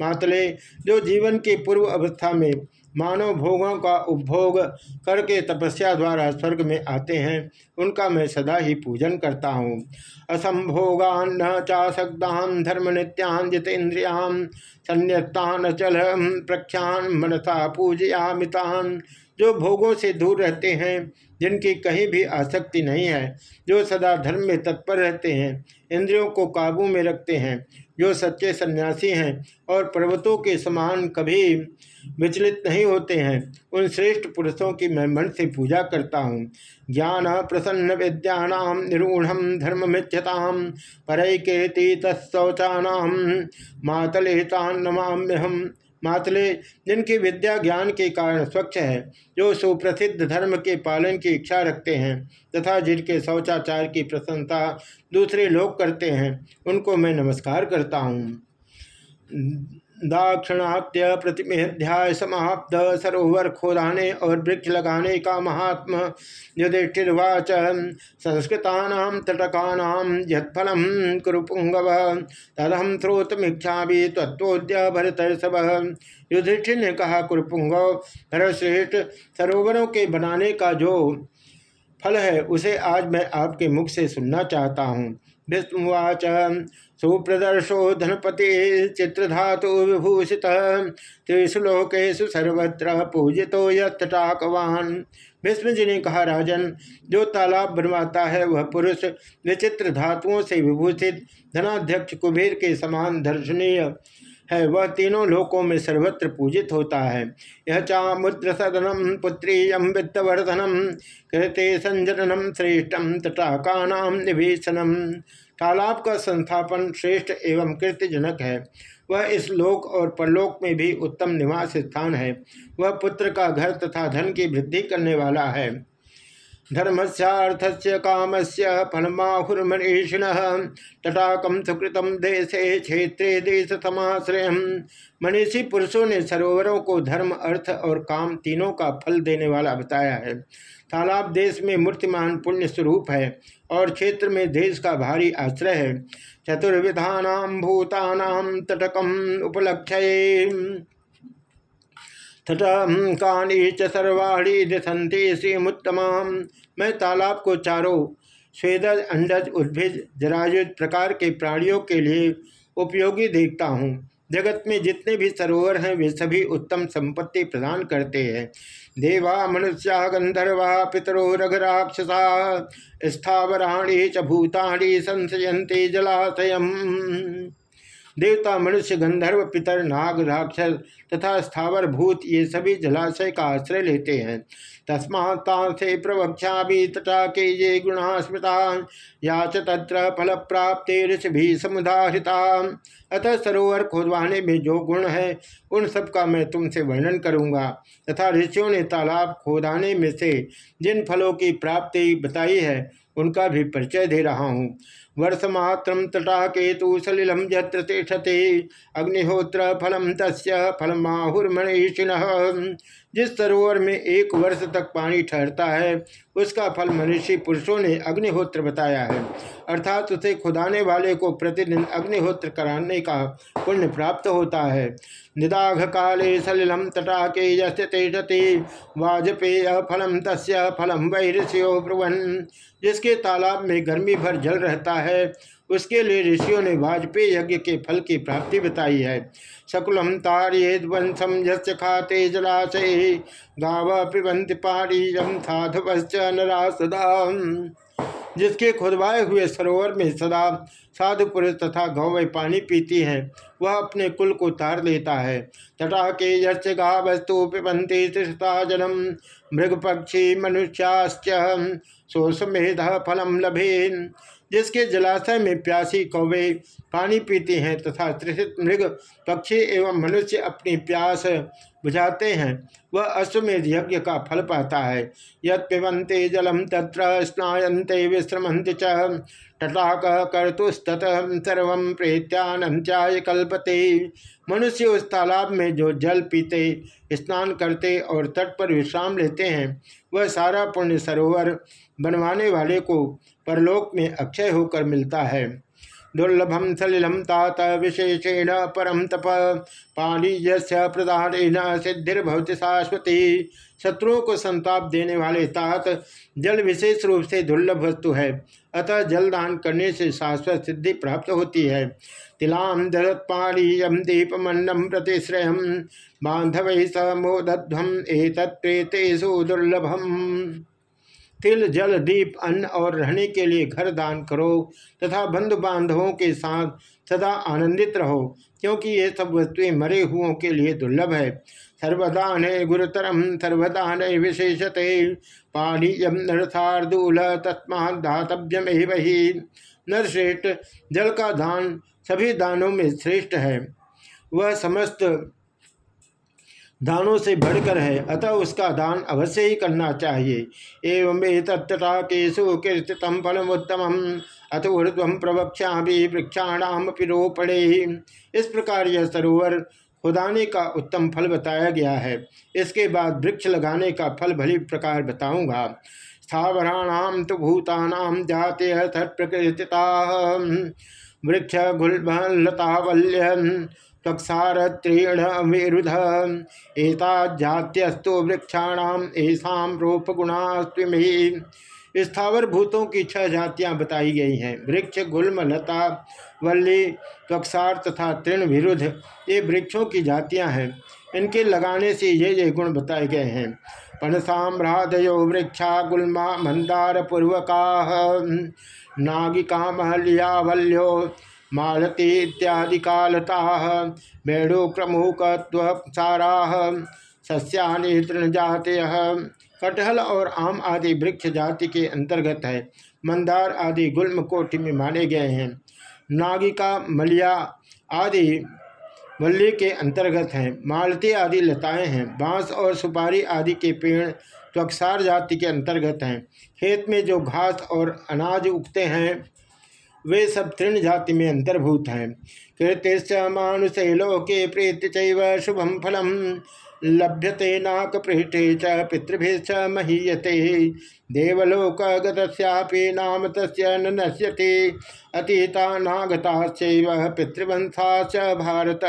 मातले जो जीवन के पूर्व अवस्था में मानव भोगों का उपभोग करके तपस्या द्वारा स्वर्ग में आते हैं। उनका मैं सदा ही पूजन करता हूँ। असंभोगान न चाशक्तान धर्म नित्यान जितेन्द्रियान संयत्तान अचल प्रख्यान मनसा पूजयामितान जो भोगों से दूर रहते हैं, जिनकी कहीं भी आसक्ति नहीं है, जो सदा धर्म में तत्पर रहते हैं, इंद्रियों को काबू में रखते हैं, जो सच्चे सन्यासी हैं और पर्वतों के समान कभी विचलित नहीं होते हैं। उन श्रेष्ठ पुरुषों की मैं मन से पूजा करता हूँ। ज्ञान प्रसन्न विद्यानाम निरूढ़ धर्म मिथ्यताम परैकेती तत्शौचानाम मातलेतान नमाम्यहम मातले, जिनकी विद्या ज्ञान के कारण स्वच्छ है, जो सुप्रसिद्ध धर्म के पालन की इच्छा रखते हैं, तथा जिनके शौचाचार की प्रशंसा दूसरे लोग करते हैं, उनको मैं नमस्कार करता हूँ। दाक्षिणात्य प्रतिमेध्याय समाप्त सरोवर खोदाने और वृक्ष लगाने का महात्मा युधिष्ठिर्वाच। संस्कृता तटका यत्फलम कुरुपुंगव। तदहम श्रोतमीक्षा भी तत्वोद्य भरत सब युधिष्ठिर ने कहा, कुरुपुंगव भरतश्रेष्ठ सरोवरों के बनाने का जो फल है, उसे आज मैं आपके मुख से सुनना चाहता हूँ। विष्णुवाच सुप्रदर्शो धनपति चित्रधातु विभूषित। त्रिश्लोकेशु सर्वत्र पूजितो यथटाकवान भीष्म जी ने कहा, राजन, जो तालाब बनवाता है, वह पुरुष विचित्र धातुओं से विभूषित धनाध्यक्ष कुबेर के समान दर्शनीय है, वह तीनों लोकों में सर्वत्र पूजित होता है। यह चामुद्र सदनम पुत्री यम वित्तवर्धनम कृत्य संजनम श्रेष्ठम तटाका निभीषणम। तालाब का संस्थापन श्रेष्ठ एवं कृत्यजनक है। वह इस लोक और परलोक में भी उत्तम निवास स्थान है। वह पुत्र का घर तथा धन की वृद्धि करने वाला है। धर्मस्यार्थस्य कामस्य फलमाहुर्मनीषिण तटाकम सुकृतम देशे क्षेत्रे देश समाश्रय मनीषी पुरुषों ने सरोवरों को धर्म, अर्थ और काम तीनों का फल देने वाला बताया है। तालाब देश में मूर्तिमान पुण्य स्वरूप है और क्षेत्र में देश का भारी आश्रय है। चतुर्विधानाम भूतानाम तटकम उपलक्ष्य। तटकानी च सर्वाणी दिशंति श्रीमुत्तमा मैं तालाब को चारों स्वेदज, अंडज, उद्भिज, जरायुज प्रकार के प्राणियों के लिए उपयोगी देखता हूँ। जगत में जितने भी सरोवर हैं, वे सभी उत्तम संपत्ति प्रदान करते हैं। देवा, मनुष्या, गंधर्वा, पितरो, रघराक्षसा, स्थावराणी च भूताणी संशयंती जलाशयम। देवता, मनुष्य, गंधर्व, पितर, नाग, राक्षस तथा स्थावर भूत ये सभी जलाशय का आश्रय लेते हैं। तस्मात्ता से प्रवक्षा भी तथा के ये गुणा स्मृता या तत्र फल प्राप्ति ऋषि भी समुदाहृता अतः सरोवर खोदवाने में जो गुण है, उन सब का मैं तुमसे वर्णन करूँगा। तथा ऋषियों ने तालाब खोदाने में से जिन फलों की प्राप्ति बताई है, उनका भी परिचय दे रहा हूँ। वर्षमात्र तटाकेतु सलिलम यत्र अग्निहोत्र फलम तस् फलमाहुर्मणिषिण। जिस सरोवर में एक वर्ष तक पानी ठहरता है, उसका फल मनुष्य पुरुषों ने अग्निहोत्र बताया है। अर्थात उसे खुदाने वाले को प्रतिदिन अग्निहोत्र कराने का पुण्य प्राप्त होता है। निदाघ काले सलिलम तटाके यशते वाजपेय फलम तस् फलम वैश्यो ब्रुवन। जिसके तालाब में गर्मी भर जल रहता है उसके लिए ऋषियों ने वाजपेयी यज्ञ के फल की प्राप्ति बताई है। शकुलम तारियेद वंशम यश खाते जलाशय गाव पिबंत पारीजम साधुवश्च नरा सदा जिसके खुदवाए हुए सरोवर में सदा साधु पुरुष तथा गौवय पानी पीती हैं, वह अपने कुल को तार लेता है। तटा के यश गा वस्तु पिबंती तृषता जनम, मृग पक्षी मनुष्याश्च सोसमेध फलम लभेन। जिसके जलाशय में प्यासी कौवे पानी पीती हैं तथा त्रिषित मृग पक्षी एवं मनुष्य अपनी प्यास बुझाते हैं, वह अश्वमेध यज्ञ का फल पाता है। यद पिबंते जलम तत्र स्नायन्ते विश्रमंत च। तटाक कर्तुस्त सर्व प्रेत्यानंत्याय कल्पते। मनुष्य उस तालाब में जो जल पीते, स्नान करते और तट पर विश्राम लेते हैं, वह सारा पुण्य सरोवर बनवाने वाले को परलोक में अक्षय होकर मिलता है। दुर्लभम सलिलम तात विशेषेण परम तप। पानी पानीय प्रदान सिद्धिर्भवती शाश्वती। शत्रुओं को संताप देने वाले तात जल विशेष रूप से दुर्लभ वस्तु है। अतः जलदान करने से शाश्वत सिद्धि प्राप्त होती है। तिलाम दत्पाणीयम दीपमन्नम प्रतिश्रय। बांधव स मोदध्वम एतत्प्रेतेषु दुर्लभम। तिल, जल, दीप, अन्न और रहने के लिए घर दान करो तथा बंधु बांधवों के साथ सदा आनंदित रहो, क्योंकि ये सब वस्तुएँ मरे हुओं के लिए दुर्लभ है। सर्वदान गुरुतरम सर्वदान विशेषते। पानीयम तस्मा धातव्यम वही नरश्रेष्ठ जल का दान, सभी दानों में श्रेष्ठ है। वह समस्त दानों से बढ़कर है, अतः उसका दान अवश्य ही करना चाहिए। एवं वे तत्ता केशु कीर्तितम फलम उत्तम अथ ऊर्ध्व प्रवक्षा भी वृक्षाणाम पिरोपणे इस प्रकार यह सरोवर खुदाने का उत्तम फल बताया गया है। इसके बाद वृक्ष लगाने का फल भली प्रकार बताऊँगा। स्थावराणाम तो भूतानाम जाते प्रकृतिता वृक्ष गुलतावल्य तक्षारत्रीण मेरुध एताजात्यस्तु वृक्षाणाम ऐसा रूप गुणास्वी स्थावर भूतों की छह जातियाँ बताई गई हैं। वृक्ष, गुल्म, लता, वल्ली त्वक्षार तथा तृण विरुद्ध ये वृक्षों की जातियाँ हैं। इनके लगाने से ये ये गुण बताए गए हैं। पनसाम्रादयो वृक्षा, गुल्मा, मंदार पूर्वका नागिका महलियावल्यो मालती इत्यादि कालता मेढ़ो क्रमुकत्वसारा सस्यानि तृण जाते कटहल और आम आदि वृक्ष जाति के अंतर्गत है। मंदार आदि गुल्म कोटि में माने गए हैं। नागिका, मलिया आदि वल्ली के अंतर्गत हैं। मालती आदि लताएँ हैं। बाँस और सुपारी आदि के पेड़ त्वक्षार जाति के अंतर्गत हैं। खेत में जो घास और अनाज उगते हैं, वे सब तृण जाति में अंतर्भूत हैं। कीर्तिश्च मानुषे लोके प्रीति चैव शुभम फलम। लभ्यते नाक पृष्ठे च पितृभिश्च महीयते। देवलोक नाम तस्य न नश्यते। अतीता नागताश्चैव पितृवंशाश्च भारत।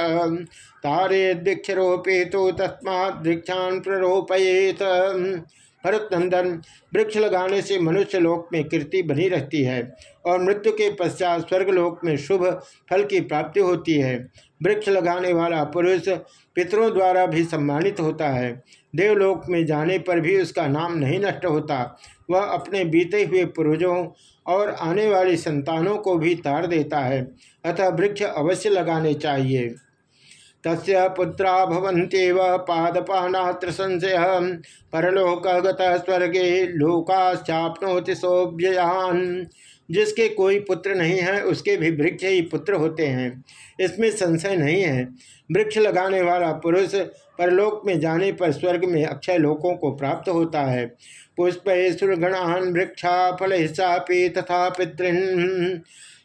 तारेद्भिक्षरोपेतो तस्मात् वृक्षान् प्ररोपयेत। भरत नंदन वृक्ष लगाने से मनुष्य लोक में कीर्ति बनी रहती है और मृत्यु के पश्चात स्वर्गलोक में शुभ फल की प्राप्ति होती है। वृक्ष लगाने वाला पुरुष पितरों द्वारा भी सम्मानित होता है। देवलोक में जाने पर भी उसका नाम नहीं नष्ट होता। वह अपने बीते हुए पूर्वजों और आने वाली संतानों को भी तार देता है। अतः वृक्ष अवश्य लगाने चाहिए। तस् पुत्रा भवन्त्येव पादपानात्र संशय। परलोक स्वर्गे लोकाश्चापनोति सोभ्ययान जिसके कोई पुत्र नहीं है, उसके भी वृक्ष ही पुत्र होते हैं। इसमें संशय नहीं है। वृक्ष लगाने वाला पुरुष परलोक में जाने पर स्वर्ग में अक्षय लोकों को प्राप्त होता है। पुष्प सुरगणान वृक्षा फल चापी तथा पितृन।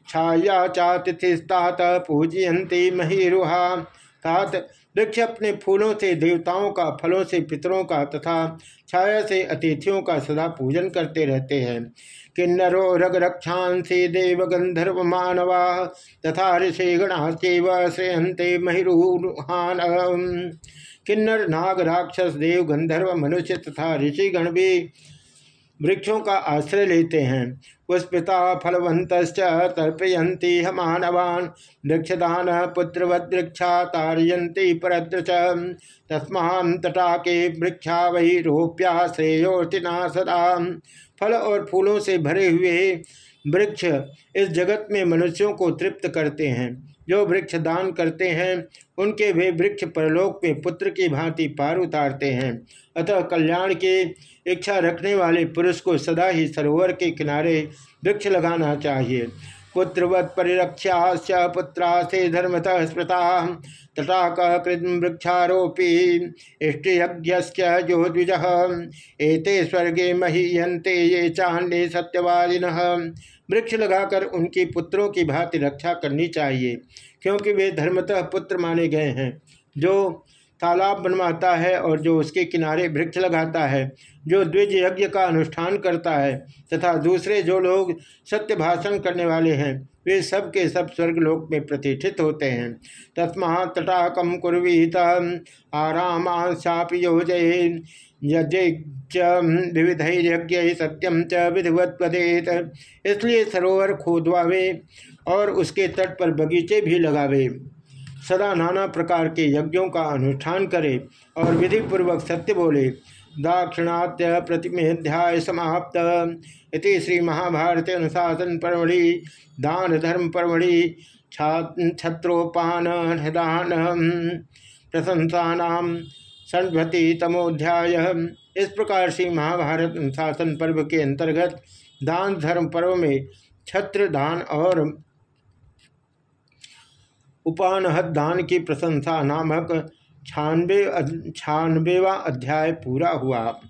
छाया चातिथिस्तात पूजयंती महीरुहा। तात, वृक्ष अपने फूलों से, देवताओं का, फलों से, पितरों का तथा छाया से अतिथियों का सदा पूजन करते रहते हैं। किन्नरो रग रक्षांसी देव गंधर्व मानवा तथा ऋषि गणास्व श्रेयंते महिरूहान। किन्नर, नाग, राक्षस, देव गंधर्व मनुष्य तथा ऋषिगण भी वृक्षों का आश्रय लेते हैं। पुष्पिता फलवंत तर्पयती हमानवान। वृक्षदान पुत्रवृक्षा तारयती परद्र तस्मा तटाके वृक्षा वही रोप्या श्रेयोर्तिना सदा फल और फूलों से भरे हुए वृक्ष इस जगत में मनुष्यों को तृप्त करते हैं। जो वृक्ष दान करते हैं, उनके वे वृक्ष परलोक में पुत्र की भांति पार उतारते हैं। अतः कल्याण की इच्छा रखने वाले पुरुष को सदा ही सरोवर के किनारे वृक्ष लगाना चाहिए। पुत्रवत परिरक्षा पुत्रा से धर्मतः स्मृता। तटाक वृक्षारोपी इष्टयज्ञ जो द्विज एते स्वर्गे महीयंते ये चांडे सत्यवादिन। वृक्ष लगाकर उनकी पुत्रों की भांति रक्षा करनी चाहिए, क्योंकि वे धर्मतः पुत्र माने गए हैं, जो तालाब बनवाता है और जो उसके किनारे वृक्ष लगाता है, जो द्विज यज्ञ का अनुष्ठान करता है तथा दूसरे जो लोग सत्य भाषण करने वाले हैं, वे सब के सब स्वर्गलोक में प्रतिष्ठित होते हैं। तस्मा तटाकम कुर्वीत आरामाशापि योजये विविध यज्ञ सत्यम च विधिवत इसलिए सरोवर खोदवावे और उसके तट पर बगीचे भी लगावे। सदा नाना प्रकार के यज्ञों का अनुष्ठान करे और विधि पूर्वक सत्य बोले। दाक्षिणात्य प्रतिमेध्याय समाप्त। इति श्री महाभारत अनुशासन परमढ़ि, दान धर्म परमढ़ि छत्रोपान हृदान प्रशंसा षण्भति तमोध्याय इस प्रकार से महाभारत अनुशासन पर्व के अंतर्गत दान धर्म पर्व में छत्र दान और उपानहत दान की प्रशंसा नामक छानबे छानबेवा अध्याय पूरा हुआ।